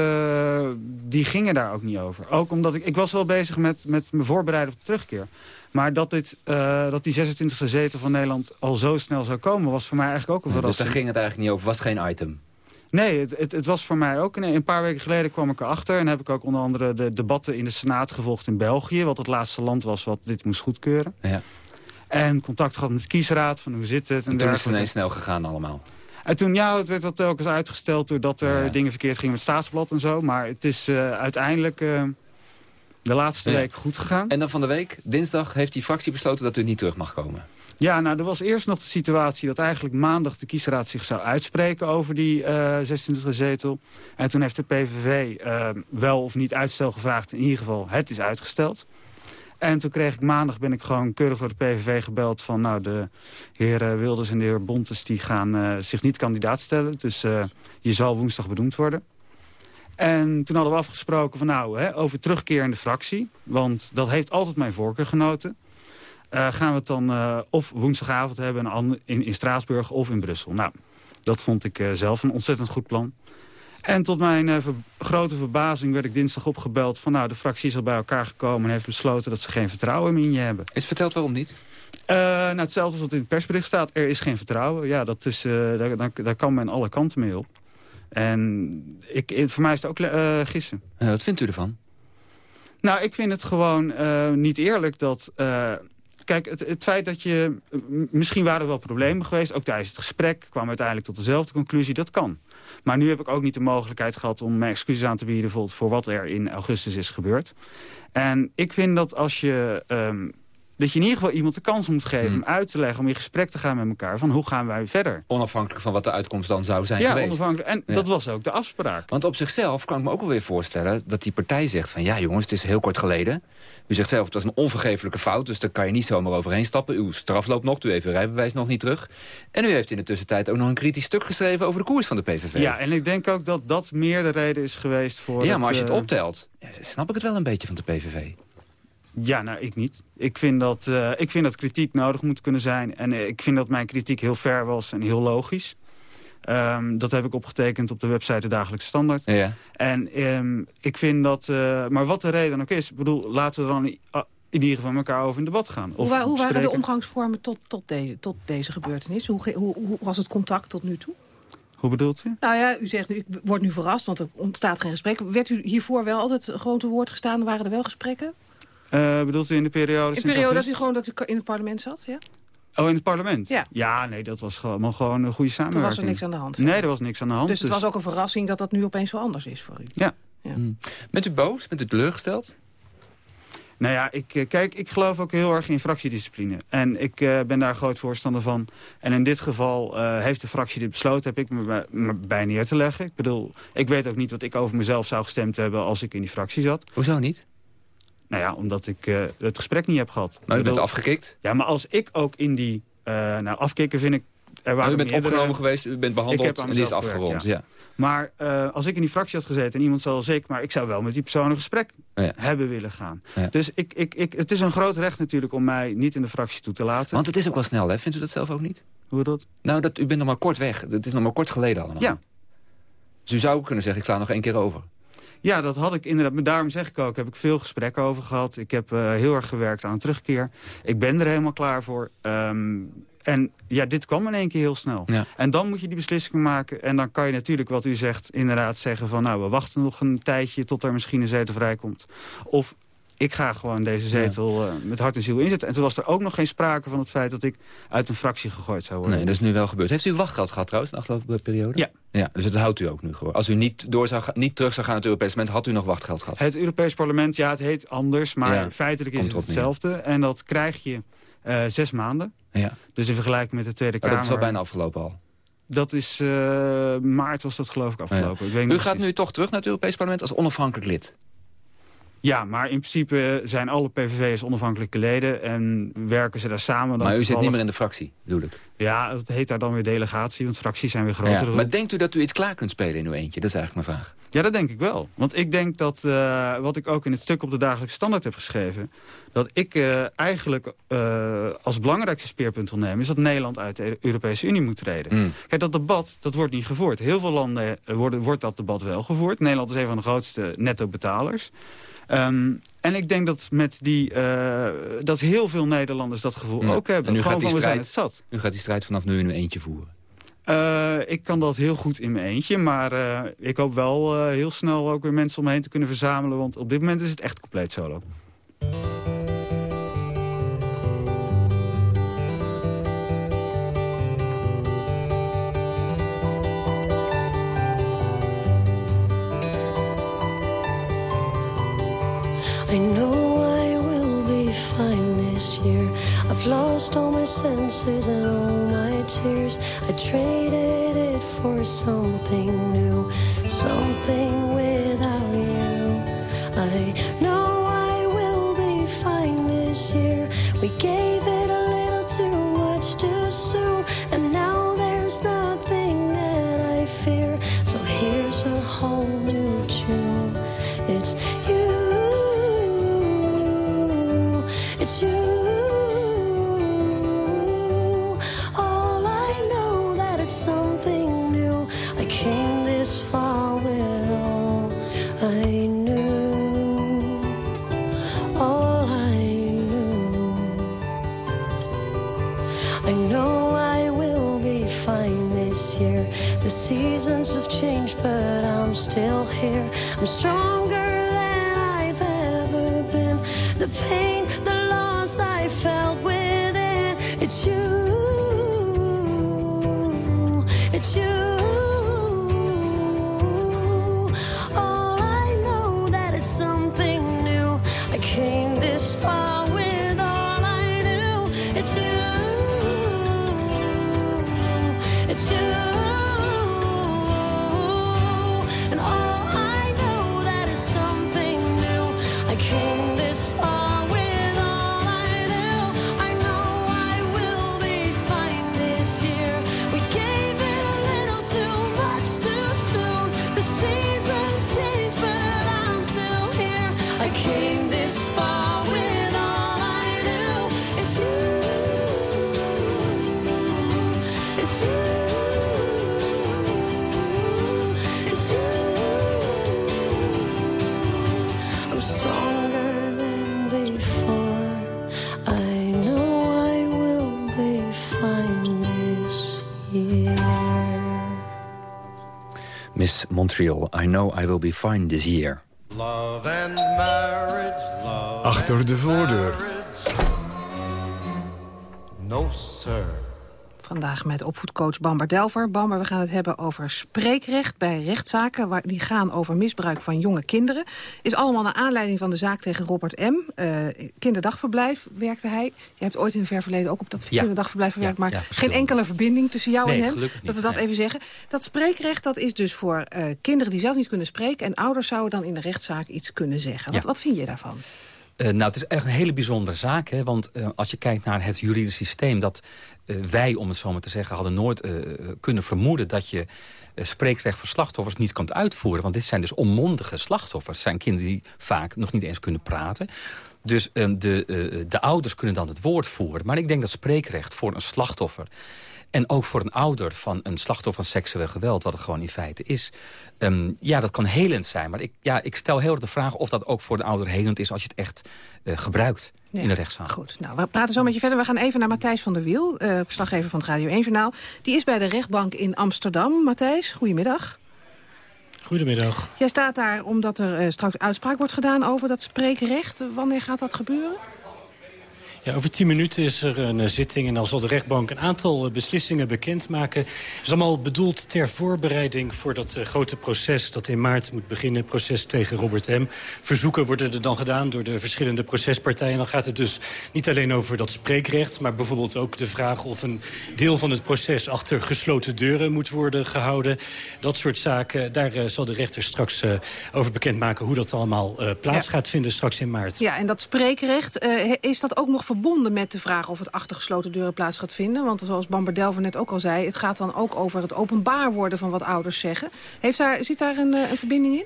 die gingen daar ook niet over. Ook omdat ik, ik was wel bezig met, met me voorbereiden op de terugkeer. Maar dat, dit, uh, dat die 26e zetel van Nederland al zo snel zou komen... was voor mij eigenlijk ook een verrassing. dus daar ging het eigenlijk niet over, was geen item? Nee, het, het, het was voor mij ook... Nee, een paar weken geleden kwam ik erachter... en heb ik ook onder andere de debatten in de Senaat gevolgd in België... wat het laatste land was wat dit moest goedkeuren. Ja. En contact gehad met de kiesraad, van hoe zit het... En, en toen is het ineens snel gegaan allemaal? En toen, ja, het werd wel telkens uitgesteld doordat er dingen verkeerd gingen met Staatsblad en zo. Maar het is uh, uiteindelijk uh, de laatste Ja. week goed gegaan. En dan van de week, dinsdag, heeft die fractie besloten dat u niet terug mag komen. Ja, nou, er was eerst nog de situatie dat eigenlijk maandag de kiesraad zich zou uitspreken over die eh 26e zetel. En toen heeft de PVV eh, wel of niet uitstel gevraagd. In ieder geval, het is uitgesteld. En toen kreeg ik maandag, ben ik gewoon keurig door de PVV gebeld van... nou, de heer eh, Wilders en de heer Bontes die gaan zich niet kandidaat stellen. Dus je zal woensdag benoemd worden. En toen hadden we afgesproken van nou, hè, over terugkeer in de fractie. Want dat heeft altijd mijn voorkeur genoten. Eh, gaan we het dan eh, of woensdagavond hebben in, in Straatsburg of in Brussel. Nou, dat vond ik eh, zelf een ontzettend goed plan. En tot mijn ver- grote verbazing werd ik dinsdag opgebeld van... nou, de fractie is al bij elkaar gekomen en heeft besloten dat ze geen vertrouwen meer in je hebben. Is verteld waarom niet? Nou, hetzelfde als wat in het persbericht staat. Er is geen vertrouwen. Ja, dat is, daar, daar, daar kan men alle kanten mee op. En ik, voor mij is het ook eh, gissen. Eh, wat vindt u ervan? Nou, ik vind het gewoon eh, niet eerlijk dat... kijk, het, het feit dat je... Misschien waren er wel problemen geweest. Ook tijdens het gesprek kwam uiteindelijk tot dezelfde conclusie. Dat kan. Maar nu heb ik ook niet de mogelijkheid gehad om mijn excuses aan te bieden... bijvoorbeeld voor wat er in augustus is gebeurd. En ik vind dat als je... ehm, dat je in ieder geval iemand de kans moet geven om uit te leggen... om in gesprek te gaan met elkaar van hoe gaan wij verder. Onafhankelijk van wat de uitkomst dan zou zijn ja, geweest. onafhankelijk. En Ja. dat was ook de afspraak. Want op zichzelf kan ik me ook wel weer voorstellen dat die partij zegt van... ja jongens, het is heel kort geleden. U zegt zelf, het was een onvergeeflijke fout, dus daar kan je niet zomaar overheen stappen. Uw straf loopt nog, u heeft uw rijbewijs nog niet terug. En u heeft in de tussentijd ook nog een kritisch stuk geschreven over de koers van de PVV. Ja, en ik denk ook dat dat meer de reden is geweest voor... ja maar als je het eh, optelt, snap ik het wel een beetje van de PVV. Ja, nou, ik niet. Ik vind, dat, eh, ik vind dat kritiek nodig moet kunnen zijn. En eh, ik vind dat mijn kritiek heel ver was en heel logisch. Ehm, dat heb ik opgetekend op de website De Dagelijkse Standaard. Ja. En ehm, ik vind dat... eh, maar wat de reden ook is... ik bedoel, laten we dan ah, in ieder geval met elkaar over in debat gaan. Hoe, hoe waren de omgangsvormen tot, tot, de- tot deze gebeurtenis? Hoe, hoe, hoe was het contact tot nu toe? Hoe bedoelt u? Nou ja, u zegt, ik word nu verrast, want er ontstaat geen gesprek. Werd u hiervoor wel altijd gewoon te woord gestaan? Waren er wel gesprekken? Eh, bedoelt u in de periode In de periode dat u gewoon dat u in het parlement zat? Ja? Oh, in het parlement? Ja. nee, dat was gewoon, gewoon een goede samenwerking. was er niks aan de hand. Nee, er was niks aan de hand. Dus het was ook een verrassing dat dat nu opeens zo anders is voor u. Ja. Hmm. Bent u boos? Bent u teleurgesteld? Nou ja, ik, eh, kijk, ik geloof ook heel erg in fractiediscipline. En ik eh, ben daar groot voorstander van. En in dit geval eh, heeft de fractie dit besloten, heb ik me bij, me bij neer te leggen. Ik bedoel, ik weet ook niet wat ik over mezelf zou gestemd hebben als ik in die fractie zat. Hoezo niet? Nou ja, omdat ik eh, het gesprek niet heb gehad. Maar u Ik bent bedoel- afgekikt? Ja, maar als ik ook in die... eh, nou, afkicken vind ik... Er waren u bent meerdere- opgenomen geweest, u bent behandeld Ik en die is afgerond. Ja. Maar eh, als ik in die fractie had gezeten en iemand zal zeker... maar ik zou wel met die persoon een gesprek Ja. hebben willen gaan. Ja. Dus ik, ik, ik, het is een groot recht natuurlijk om mij niet in de fractie toe te laten. Want het is ook wel snel, hè? Vindt u dat zelf ook niet? Hoe dat? Nou, dat, u bent nog maar kort weg. Het is nog maar kort geleden allemaal. Ja. Dus u zou ook kunnen zeggen, ik sla nog één keer over. Ja, dat had ik inderdaad. Maar daarom zeg ik ook, heb ik veel gesprekken over gehad. Ik heb eh, heel erg gewerkt aan terugkeer. Ik ben er helemaal klaar voor. Ehm, en ja, dit kwam in één keer heel snel. Ja. En dan moet je die beslissing maken. En dan kan je natuurlijk, wat u zegt, inderdaad zeggen van... nou, we wachten nog een tijdje tot er misschien een zetel vrijkomt. Of ik ga gewoon deze zetel eh, met hart en ziel inzetten. En toen was er ook nog geen sprake van het feit dat ik uit een fractie gegooid zou worden. Nee, dat is nu wel gebeurd. Heeft u wachtgeld gehad trouwens, de afgelopen periode? Ja. ja dus dat houdt u ook nu gewoon. Als u niet, door zou, niet terug zou gaan naar het Europees parlement, had u nog wachtgeld gehad. Het Europees Parlement, ja, het heet anders, maar Ja, feitelijk is het neer. hetzelfde. En dat krijg je eh, zes maanden. Ja. Dus in vergelijking met de Tweede Kamer... dat is wel bijna afgelopen al. Dat is... eh, maart was dat geloof ik afgelopen. Ik weet U gaat precies. nu toch terug naar het Europees parlement als onafhankelijk lid. Ja, maar in principe zijn alle PVV'ers onafhankelijke leden... en werken ze daar samen. Dan Maar u zit niet meer in de fractie, bedoel ik. Ja, het heet daar dan weer delegatie, want fracties zijn weer groter. Ja, maar denkt u dat u iets klaar kunt spelen in uw eentje? Dat is eigenlijk mijn vraag. Ja, dat denk ik wel. Want ik denk dat, eh, wat ik ook in het stuk op de dagelijkse standaard heb geschreven... dat ik eh, eigenlijk eh, als belangrijkste speerpunt wil nemen... is dat Nederland uit de Europese Unie moet treden. Mm. Kijk, dat debat, dat wordt niet gevoerd. Heel veel landen worden, wordt dat debat wel gevoerd. Nederland is een van de grootste netto-betalers. Ehm, en ik denk dat, met die, eh, dat heel veel Nederlanders dat gevoel Ja. ook hebben. Gewoon gaat, die van, we zijn strijd, het zat. u gaat die strijd vanaf nu in uw eentje voeren. Eh, ik kan dat heel goed in mijn eentje. Maar eh, ik hoop wel heel snel ook weer mensen om me heen te kunnen verzamelen. Want op dit moment is het echt compleet solo. I know I will be fine this year. I've lost all my senses and all my tears. I traded it for something new, something without Montreal, I know I will be fine this year. Love and marriage, love Achter de voordeur. No, sir. Vandaag met opvoedcoach Bamber Delver. Bamber, we gaan het hebben over spreekrecht bij rechtszaken... Waar, die gaan over misbruik van jonge kinderen. Is allemaal naar aanleiding van de zaak tegen Robert M. Eh, kinderdagverblijf werkte hij. Je hebt ooit in het ver verleden ook op dat Ja. kinderdagverblijf gewerkt... Ja, maar ja, geen enkele verbinding tussen jou Nee, en hem. gelukkig Dat niet, we dat nee. even zeggen. Dat spreekrecht dat is dus voor eh, kinderen die zelf niet kunnen spreken... en ouders zouden dan in de rechtszaak iets kunnen zeggen. Wat, wat vind je daarvan? Eh, nou, het is echt een hele bijzondere zaak. Hè? Want eh, als je kijkt naar het juridisch systeem... dat eh, wij, om het zo maar te zeggen, hadden nooit kunnen vermoeden... dat je spreekrecht voor slachtoffers niet kunt uitvoeren. Want dit zijn dus onmondige slachtoffers. Het zijn kinderen die vaak nog niet eens kunnen praten. Dus eh, de, de ouders kunnen dan het woord voeren. Maar ik denk dat spreekrecht voor een slachtoffer... En ook voor een ouder van een slachtoffer van seksueel geweld... wat het gewoon in feite is. ehm, ja, dat kan helend zijn. Maar ik, ja, ik stel heel erg de vraag of dat ook voor de ouder helend is... als je het echt eh, gebruikt Ja, in de rechtszaal. Goed, nou, we praten zo met je verder. We gaan even naar Matthijs van der Wiel, eh, verslaggever van het Radio 1-journaal. Die is bij de rechtbank in Amsterdam. Matthijs, goedemiddag. Goedemiddag. Jij staat daar omdat er eh, straks uitspraak wordt gedaan over dat spreekrecht. Wanneer gaat dat gebeuren? Ja, over tien minuten is er een eh, zitting en dan zal de rechtbank een aantal eh, beslissingen bekendmaken. Het is allemaal bedoeld ter voorbereiding voor dat eh, grote proces dat in maart moet beginnen. Proces tegen Robert M. Verzoeken worden er dan gedaan door de verschillende procespartijen. Dan gaat het dus niet alleen over dat spreekrecht, maar bijvoorbeeld ook de vraag of een deel van het proces achter gesloten deuren moet worden gehouden. Dat soort zaken, daar zal de rechter straks over bekendmaken hoe dat allemaal plaats gaat vinden straks in maart. Ja, en dat spreekrecht, is dat ook nog verbonden met de vraag of het achter gesloten deuren plaats gaat vinden? Want zoals Bamber Delver net ook al zei, het gaat dan ook over het openbaar worden van wat ouders zeggen. Heeft daar, zit daar een, eh, een verbinding in?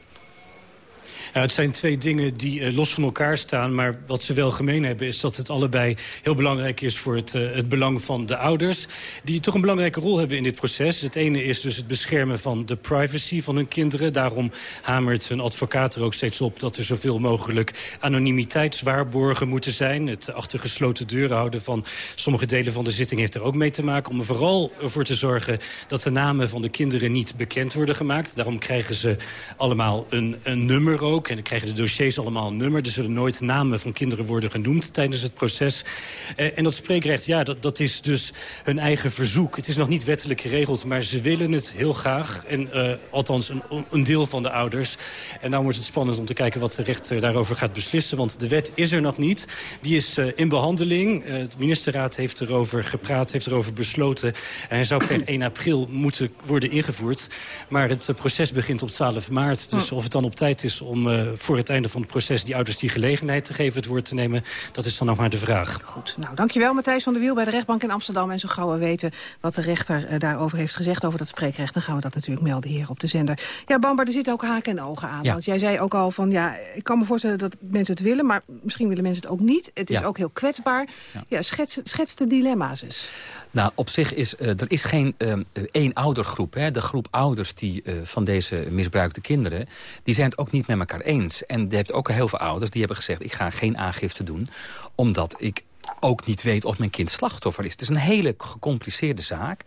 Het zijn twee dingen die eh, los van elkaar staan. Maar wat ze wel gemeen hebben is dat het allebei heel belangrijk is... voor het, eh, het belang van de ouders. Die toch een belangrijke rol hebben in dit proces. Het ene is dus het beschermen van de privacy van hun kinderen. Daarom hamert hun advocaat er ook steeds op... dat er zoveel mogelijk anonimiteitswaarborgen moeten zijn. Het achter gesloten deuren houden van sommige delen van de zitting... heeft er ook mee te maken om er vooral voor te zorgen... dat de namen van de kinderen niet bekend worden gemaakt. Daarom krijgen ze allemaal een, een nummer ook. Ook. En dan krijgen de dossiers allemaal een nummer. Er zullen nooit namen van kinderen worden genoemd tijdens het proces. Eh, en dat spreekrecht, ja, dat, dat is dus hun eigen verzoek. Het is nog niet wettelijk geregeld, maar ze willen het heel graag. En uh, althans een, een deel van de ouders. En nou wordt het spannend om te kijken wat de rechter daarover gaat beslissen. Want de wet is er nog niet. Die is uh, in behandeling. Uh, de ministerraad heeft erover gepraat, heeft erover besloten. En hij zou per 1 april moeten worden ingevoerd. Maar het proces begint op 12 maart. Dus of het dan op tijd is om uh, voor het einde van het proces... die ouders die gelegenheid te geven het woord te nemen... dat is dan nog maar de vraag. Goed, nou dankjewel Matthijs van der Wiel bij de rechtbank in Amsterdam. En zo gauw we weten wat de rechter uh, daarover heeft gezegd... over dat spreekrecht, dan gaan we dat natuurlijk melden hier op de zender. Ja, Bamber, er zitten ook haken en ogen aan. Ja. Want jij zei ook al van, ja, ik kan me voorstellen dat mensen het willen... maar misschien willen mensen het ook niet. Het is ja. ook heel kwetsbaar. Ja, ja schets, schets de dilemma's eens. Nou, op zich is uh, er is geen uh, één oudergroep. Hè. De groep ouders die, uh, van deze misbruikte kinderen... die zijn het ook niet met elkaar eens. En je hebt ook heel veel ouders die hebben gezegd... ik ga geen aangifte doen, omdat ik ook niet weet of mijn kind slachtoffer is. Het is een hele gecompliceerde zaak.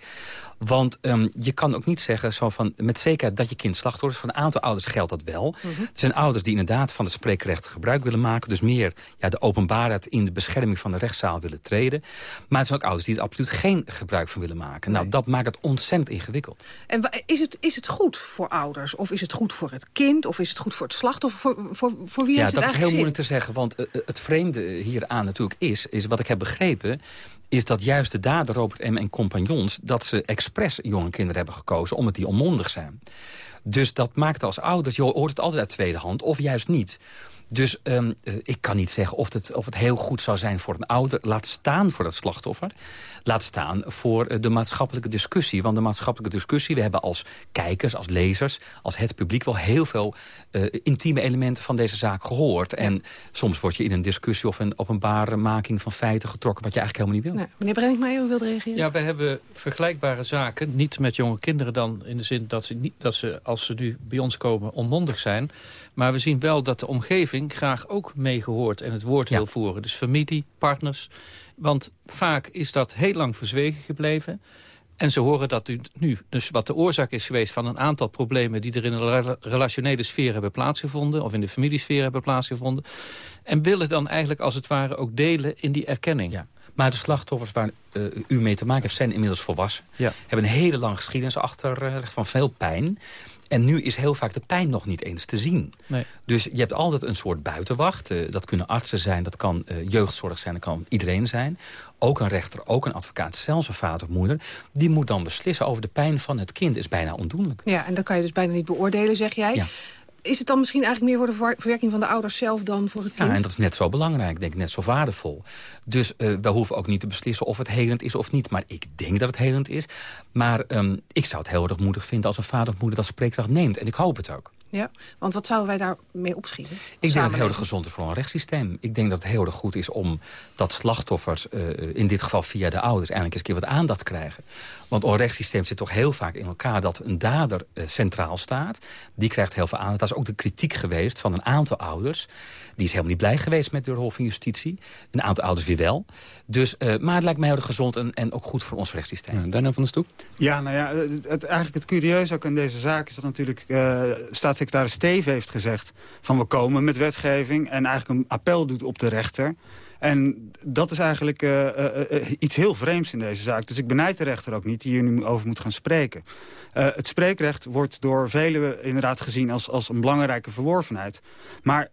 Want um, je kan ook niet zeggen zo van, met zekerheid dat je kind slachtoffer is. Voor een aantal ouders geldt dat wel. Mm -hmm. Er zijn ouders die inderdaad van het spreekrecht gebruik willen maken. Dus meer ja, de openbaarheid in de bescherming van de rechtszaal willen treden. Maar er zijn ook ouders die er absoluut geen gebruik van willen maken. Nee. Nou, dat maakt het ontzettend ingewikkeld. En is het, is het goed voor ouders? Of is het goed voor het kind? Of is het goed voor het slachtoffer? Voor, voor, voor wie ja, heeft het dat is heel zin? moeilijk te zeggen. Want uh, het vreemde hieraan natuurlijk is, is wat ik heb begrepen is dat juist de dader Robert M. en compagnons... dat ze expres jonge kinderen hebben gekozen omdat die onmondig zijn. Dus dat maakt als ouders, je hoort het altijd uit tweede hand, of juist niet. Dus um, uh, ik kan niet zeggen of het, of het heel goed zou zijn voor een ouder. Laat staan voor dat slachtoffer. Laat staan voor uh, de maatschappelijke discussie. Want de maatschappelijke discussie, we hebben als kijkers, als lezers... als het publiek wel heel veel uh, intieme elementen van deze zaak gehoord. En soms word je in een discussie of een openbare making van feiten getrokken... wat je eigenlijk helemaal niet wilt. Nee, meneer Brenninkmeijer, u wilt reageren? Ja, wij hebben vergelijkbare zaken. Niet met jonge kinderen dan in de zin dat ze, niet, dat ze als ze nu bij ons komen onmondig zijn... Maar we zien wel dat de omgeving graag ook meegehoord en het woord ja. wil voeren. Dus familie, partners. Want vaak is dat heel lang verzwegen gebleven. En ze horen dat nu. Dus wat de oorzaak is geweest van een aantal problemen... die er in de relationele sfeer hebben plaatsgevonden... of in de familiesfeer hebben plaatsgevonden. En willen dan eigenlijk als het ware ook delen in die erkenning. Ja. Maar de slachtoffers waar uh, u mee te maken heeft zijn inmiddels volwassen. Ja. Hebben een hele lange geschiedenis achter uh, van veel pijn. En nu is heel vaak de pijn nog niet eens te zien. Nee. Dus je hebt altijd een soort buitenwacht. Uh, dat kunnen artsen zijn, dat kan uh, jeugdzorg zijn, dat kan iedereen zijn. Ook een rechter, ook een advocaat, zelfs een vader of moeder. Die moet dan beslissen over de pijn van het kind. is bijna ondoenlijk. Ja, en dat kan je dus bijna niet beoordelen, zeg jij. Ja. Is het dan misschien eigenlijk meer voor de verwerking van de ouders zelf dan voor het kind? Ja, en dat is net zo belangrijk, denk ik, net zo waardevol. Dus uh, we hoeven ook niet te beslissen of het helend is of niet. Maar ik denk dat het helend is. Maar um, ik zou het heel erg moedig vinden als een vader of moeder dat spreekkracht neemt. En ik hoop het ook. Ja, want wat zouden wij daarmee opschieten? Ik denk dat het heel erg gezond is voor een rechtssysteem. Ik denk dat het heel erg goed is om dat slachtoffers, uh, in dit geval via de ouders... eindelijk eens een keer wat aandacht krijgen. Want een rechtssysteem zit toch heel vaak in elkaar dat een dader uh, centraal staat. Die krijgt heel veel aandacht. Dat is ook de kritiek geweest van een aantal ouders. Die is helemaal niet blij geweest met de Hof van Justitie. Een aantal ouders weer wel. Dus, uh, maar het lijkt mij heel erg gezond en, en ook goed voor ons rechtssysteem. Ja, Daarna van de stoep? Ja, nou ja, het, het, eigenlijk het curieuze ook in deze zaak is dat natuurlijk... Uh, staatssecretaris Steven heeft gezegd van we komen met wetgeving... en eigenlijk een appel doet op de rechter... En dat is eigenlijk uh, uh, uh, iets heel vreemds in deze zaak. Dus ik benijd de rechter ook niet die hier nu over moet gaan spreken. het spreekrecht wordt door velen inderdaad gezien als, als een belangrijke verworvenheid. Maar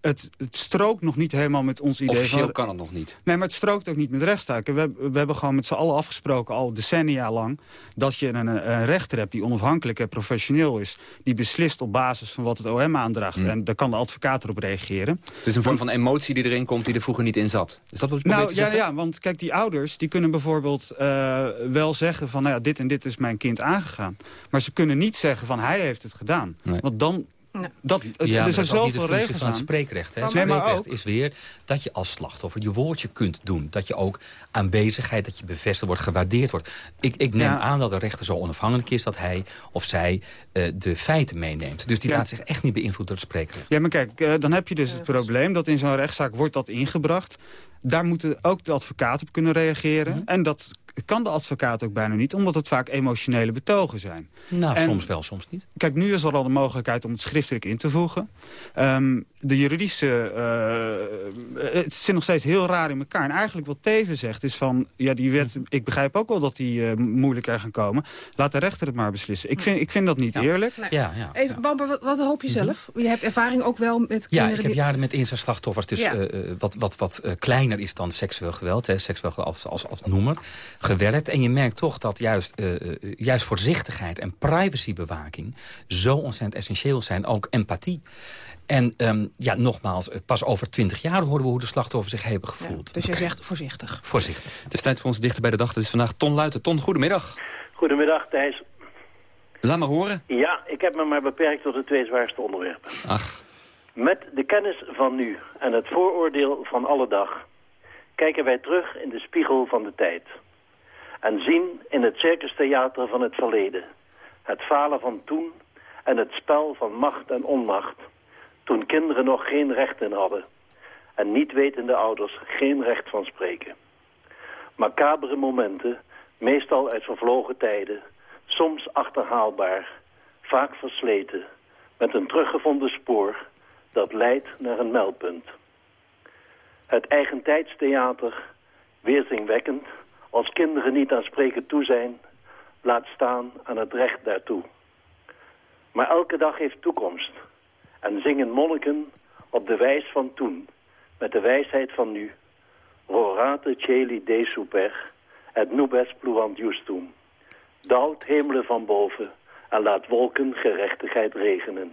het, het strookt nog niet helemaal met ons idee. Officieel van, kan het nog niet. Nee, maar het strookt ook niet met rechtszaken. We, we hebben gewoon met z'n allen afgesproken, al decennia lang... dat je een, een, rechter hebt die onafhankelijk en professioneel is. Die beslist op basis van wat het OM aandraagt. Mm. En daar kan de advocaat erop reageren. Het is een vorm van emotie die erin komt die er vroeger niet in zat. Is dat wat je nou, ja, ja, want kijk, die ouders die kunnen bijvoorbeeld uh, wel zeggen van... Nou ja, dit en dit is mijn kind aangegaan. Maar ze kunnen niet zeggen van hij heeft het gedaan. Nee. Want dan Nee. Dat, ja, er zijn dat is niet de functie van het spreekrecht. Hè. Het Nee, spreekrecht is weer dat je als slachtoffer je woordje kunt doen. Dat je ook aanwezigheid, dat je bevestigd wordt, gewaardeerd wordt. Ik, ik neem Ja. aan dat de rechter zo onafhankelijk is... dat hij of zij eh, de feiten meeneemt. Dus die Ja. laat zich echt niet beïnvloeden door het spreekrecht. Ja, maar kijk, eh, dan heb je dus het probleem dat in zo'n rechtszaak wordt dat ingebracht. Daar moeten ook de advocaat op kunnen reageren. Mhm. En dat kan de advocaat ook bijna niet... omdat het vaak emotionele betogen zijn. Nou, En- soms wel, soms niet. Kijk, nu is er al de mogelijkheid om het schriftelijk in te voegen. Ehm, de juridische... eh, het zit nog steeds heel raar in elkaar. En eigenlijk wat Teven zegt is van... ja, die wet, ik begrijp ook wel dat die eh, moeilijker gaan komen. Laat de rechter het maar beslissen. Ik vind, ik vind dat niet eerlijk. Nee. Ja, ja. Even, Bamber, wat, wat hoop je zelf? Je hebt ervaring ook wel met Mhm. Ja, kinderen ik heb jaren met inzet-slachtoffers, dus Ja. eh, eh, wat, wat, wat eh, kleiner is dan seksueel geweld, hè, seksueel geweld als, als, als noemer, gewerkt. En je merkt toch dat juist, eh, eh, juist voorzichtigheid en privacybewaking zo ontzettend essentieel zijn, ook empathie. En ehm, ja, nogmaals, eh, pas over twintig jaar horen we hoe de slachtoffers zich hebben gevoeld. Dus jij zegt voorzichtig. Voorzichtig. Het is tijd voor ons dichter bij de dag. Het is vandaag Ton Luiten. Ton, goedemiddag. Goedemiddag Thijs. Laat maar horen. Ja, ik heb me maar beperkt tot de twee zwaarste onderwerpen. Ach. Met de kennis van nu en het vooroordeel van alle dag... kijken wij terug in de spiegel van de tijd. En zien in het circustheater van het verleden... het falen van toen en het spel van macht en onmacht... toen kinderen nog geen rechten hadden... en niet wetende ouders geen recht van spreken. Macabere momenten, meestal uit vervlogen tijden... soms achterhaalbaar, vaak versleten... met een teruggevonden spoor dat leidt naar een meldpunt. Het eigentijdstheater, weerzinwekkend, als kinderen niet aan spreken toe zijn, laat staan aan het recht daartoe. Maar elke dag heeft toekomst en zingen monniken op de wijs van toen, met de wijsheid van nu. Rorate celi de super, et nubes pluant justum. Dauwt hemelen van boven en laat wolken gerechtigheid regenen.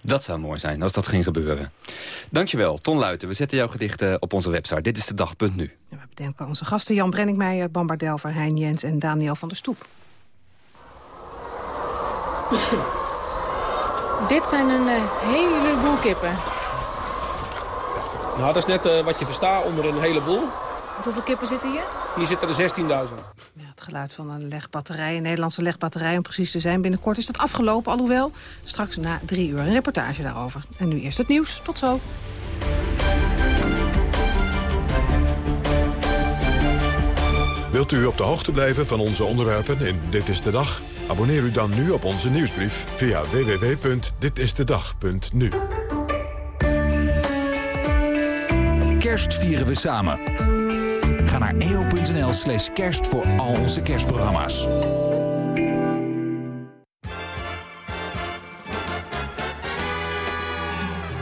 Dat zou mooi zijn als dat ging gebeuren. Dankjewel, Ton Luiten. We zetten jouw gedichten op onze website. Dit is de dag.nu. We bedenken onze gasten Jan Brenningmeijer, Bambar Delver, Hein Jens en Daniel van der Stoep. Dit zijn een eh, heleboel kippen. Nou, dat is net eh, wat je verstaat onder een heleboel. Want hoeveel kippen zitten hier? Hier zitten er 16.000. Het geluid van een legbatterij, een Nederlandse legbatterij om precies te zijn. Binnenkort is dat afgelopen, alhoewel straks na drie uur een reportage daarover. En nu eerst het nieuws. Tot zo. Wilt u op de hoogte blijven van onze onderwerpen in Dit is de Dag? Abonneer u dan nu op onze nieuwsbrief via www.ditistedag.nu. Kerst vieren we samen. Ga naar eo.nl slash kerst voor al onze kerstprogramma's.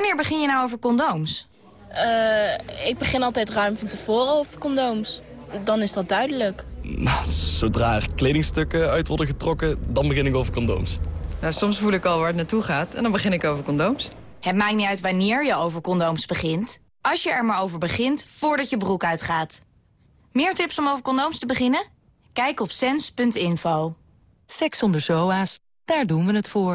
Wanneer begin je nou over condooms? Eh, ik begin altijd ruim van tevoren over condooms. Dan is dat duidelijk. Nou, zodra er kledingstukken uit worden getrokken, dan begin ik over condooms. Nou, soms voel ik al waar het naartoe gaat en dan begin ik over condooms. Het maakt niet uit wanneer je over condooms begint. Als je er maar over begint, voordat je broek uitgaat. Meer tips om over condooms te beginnen? Kijk op sens.info. Seks zonder zoa's, daar doen we het voor.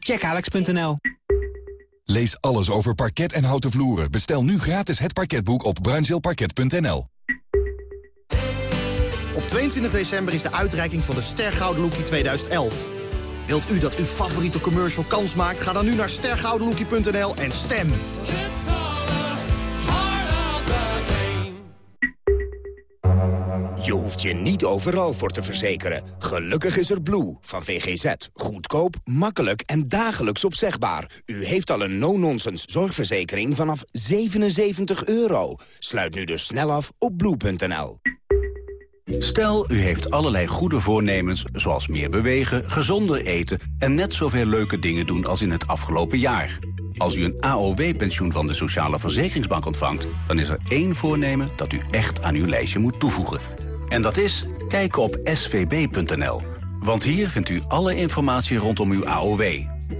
check alex.nl. Lees alles over parket en houten vloeren. Bestel nu gratis het parketboek op bruinzeelparket.nl. Op 22 december is de uitreiking van de Stergouden Lookie 2011. Wilt u dat uw favoriete commercial kans maakt? Ga dan nu naar stergoudenlookie.nl en stem. Je hoeft je niet overal voor te verzekeren. Gelukkig is er Blue van VGZ. Goedkoop, makkelijk en dagelijks opzegbaar. U heeft al een no-nonsense zorgverzekering vanaf 77 euro. Sluit nu dus snel af op blue.nl. Stel, u heeft allerlei goede voornemens, zoals meer bewegen, gezonder eten... en net zoveel leuke dingen doen als in het afgelopen jaar. Als u een AOW-pensioen van de Sociale Verzekeringsbank ontvangt... dan is er één voornemen dat u echt aan uw lijstje moet toevoegen. En dat is kijken op svb.nl. Want hier vindt u alle informatie rondom uw AOW.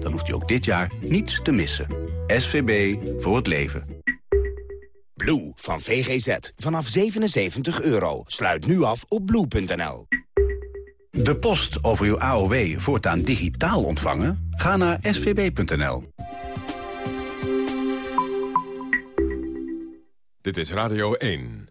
Dan hoeft u ook dit jaar niets te missen. SVB voor het leven. Blue van VGZ. Vanaf 77 euro. Sluit nu af op blue.nl. De post over uw AOW voortaan digitaal ontvangen? Ga naar svb.nl. Dit is Radio 1.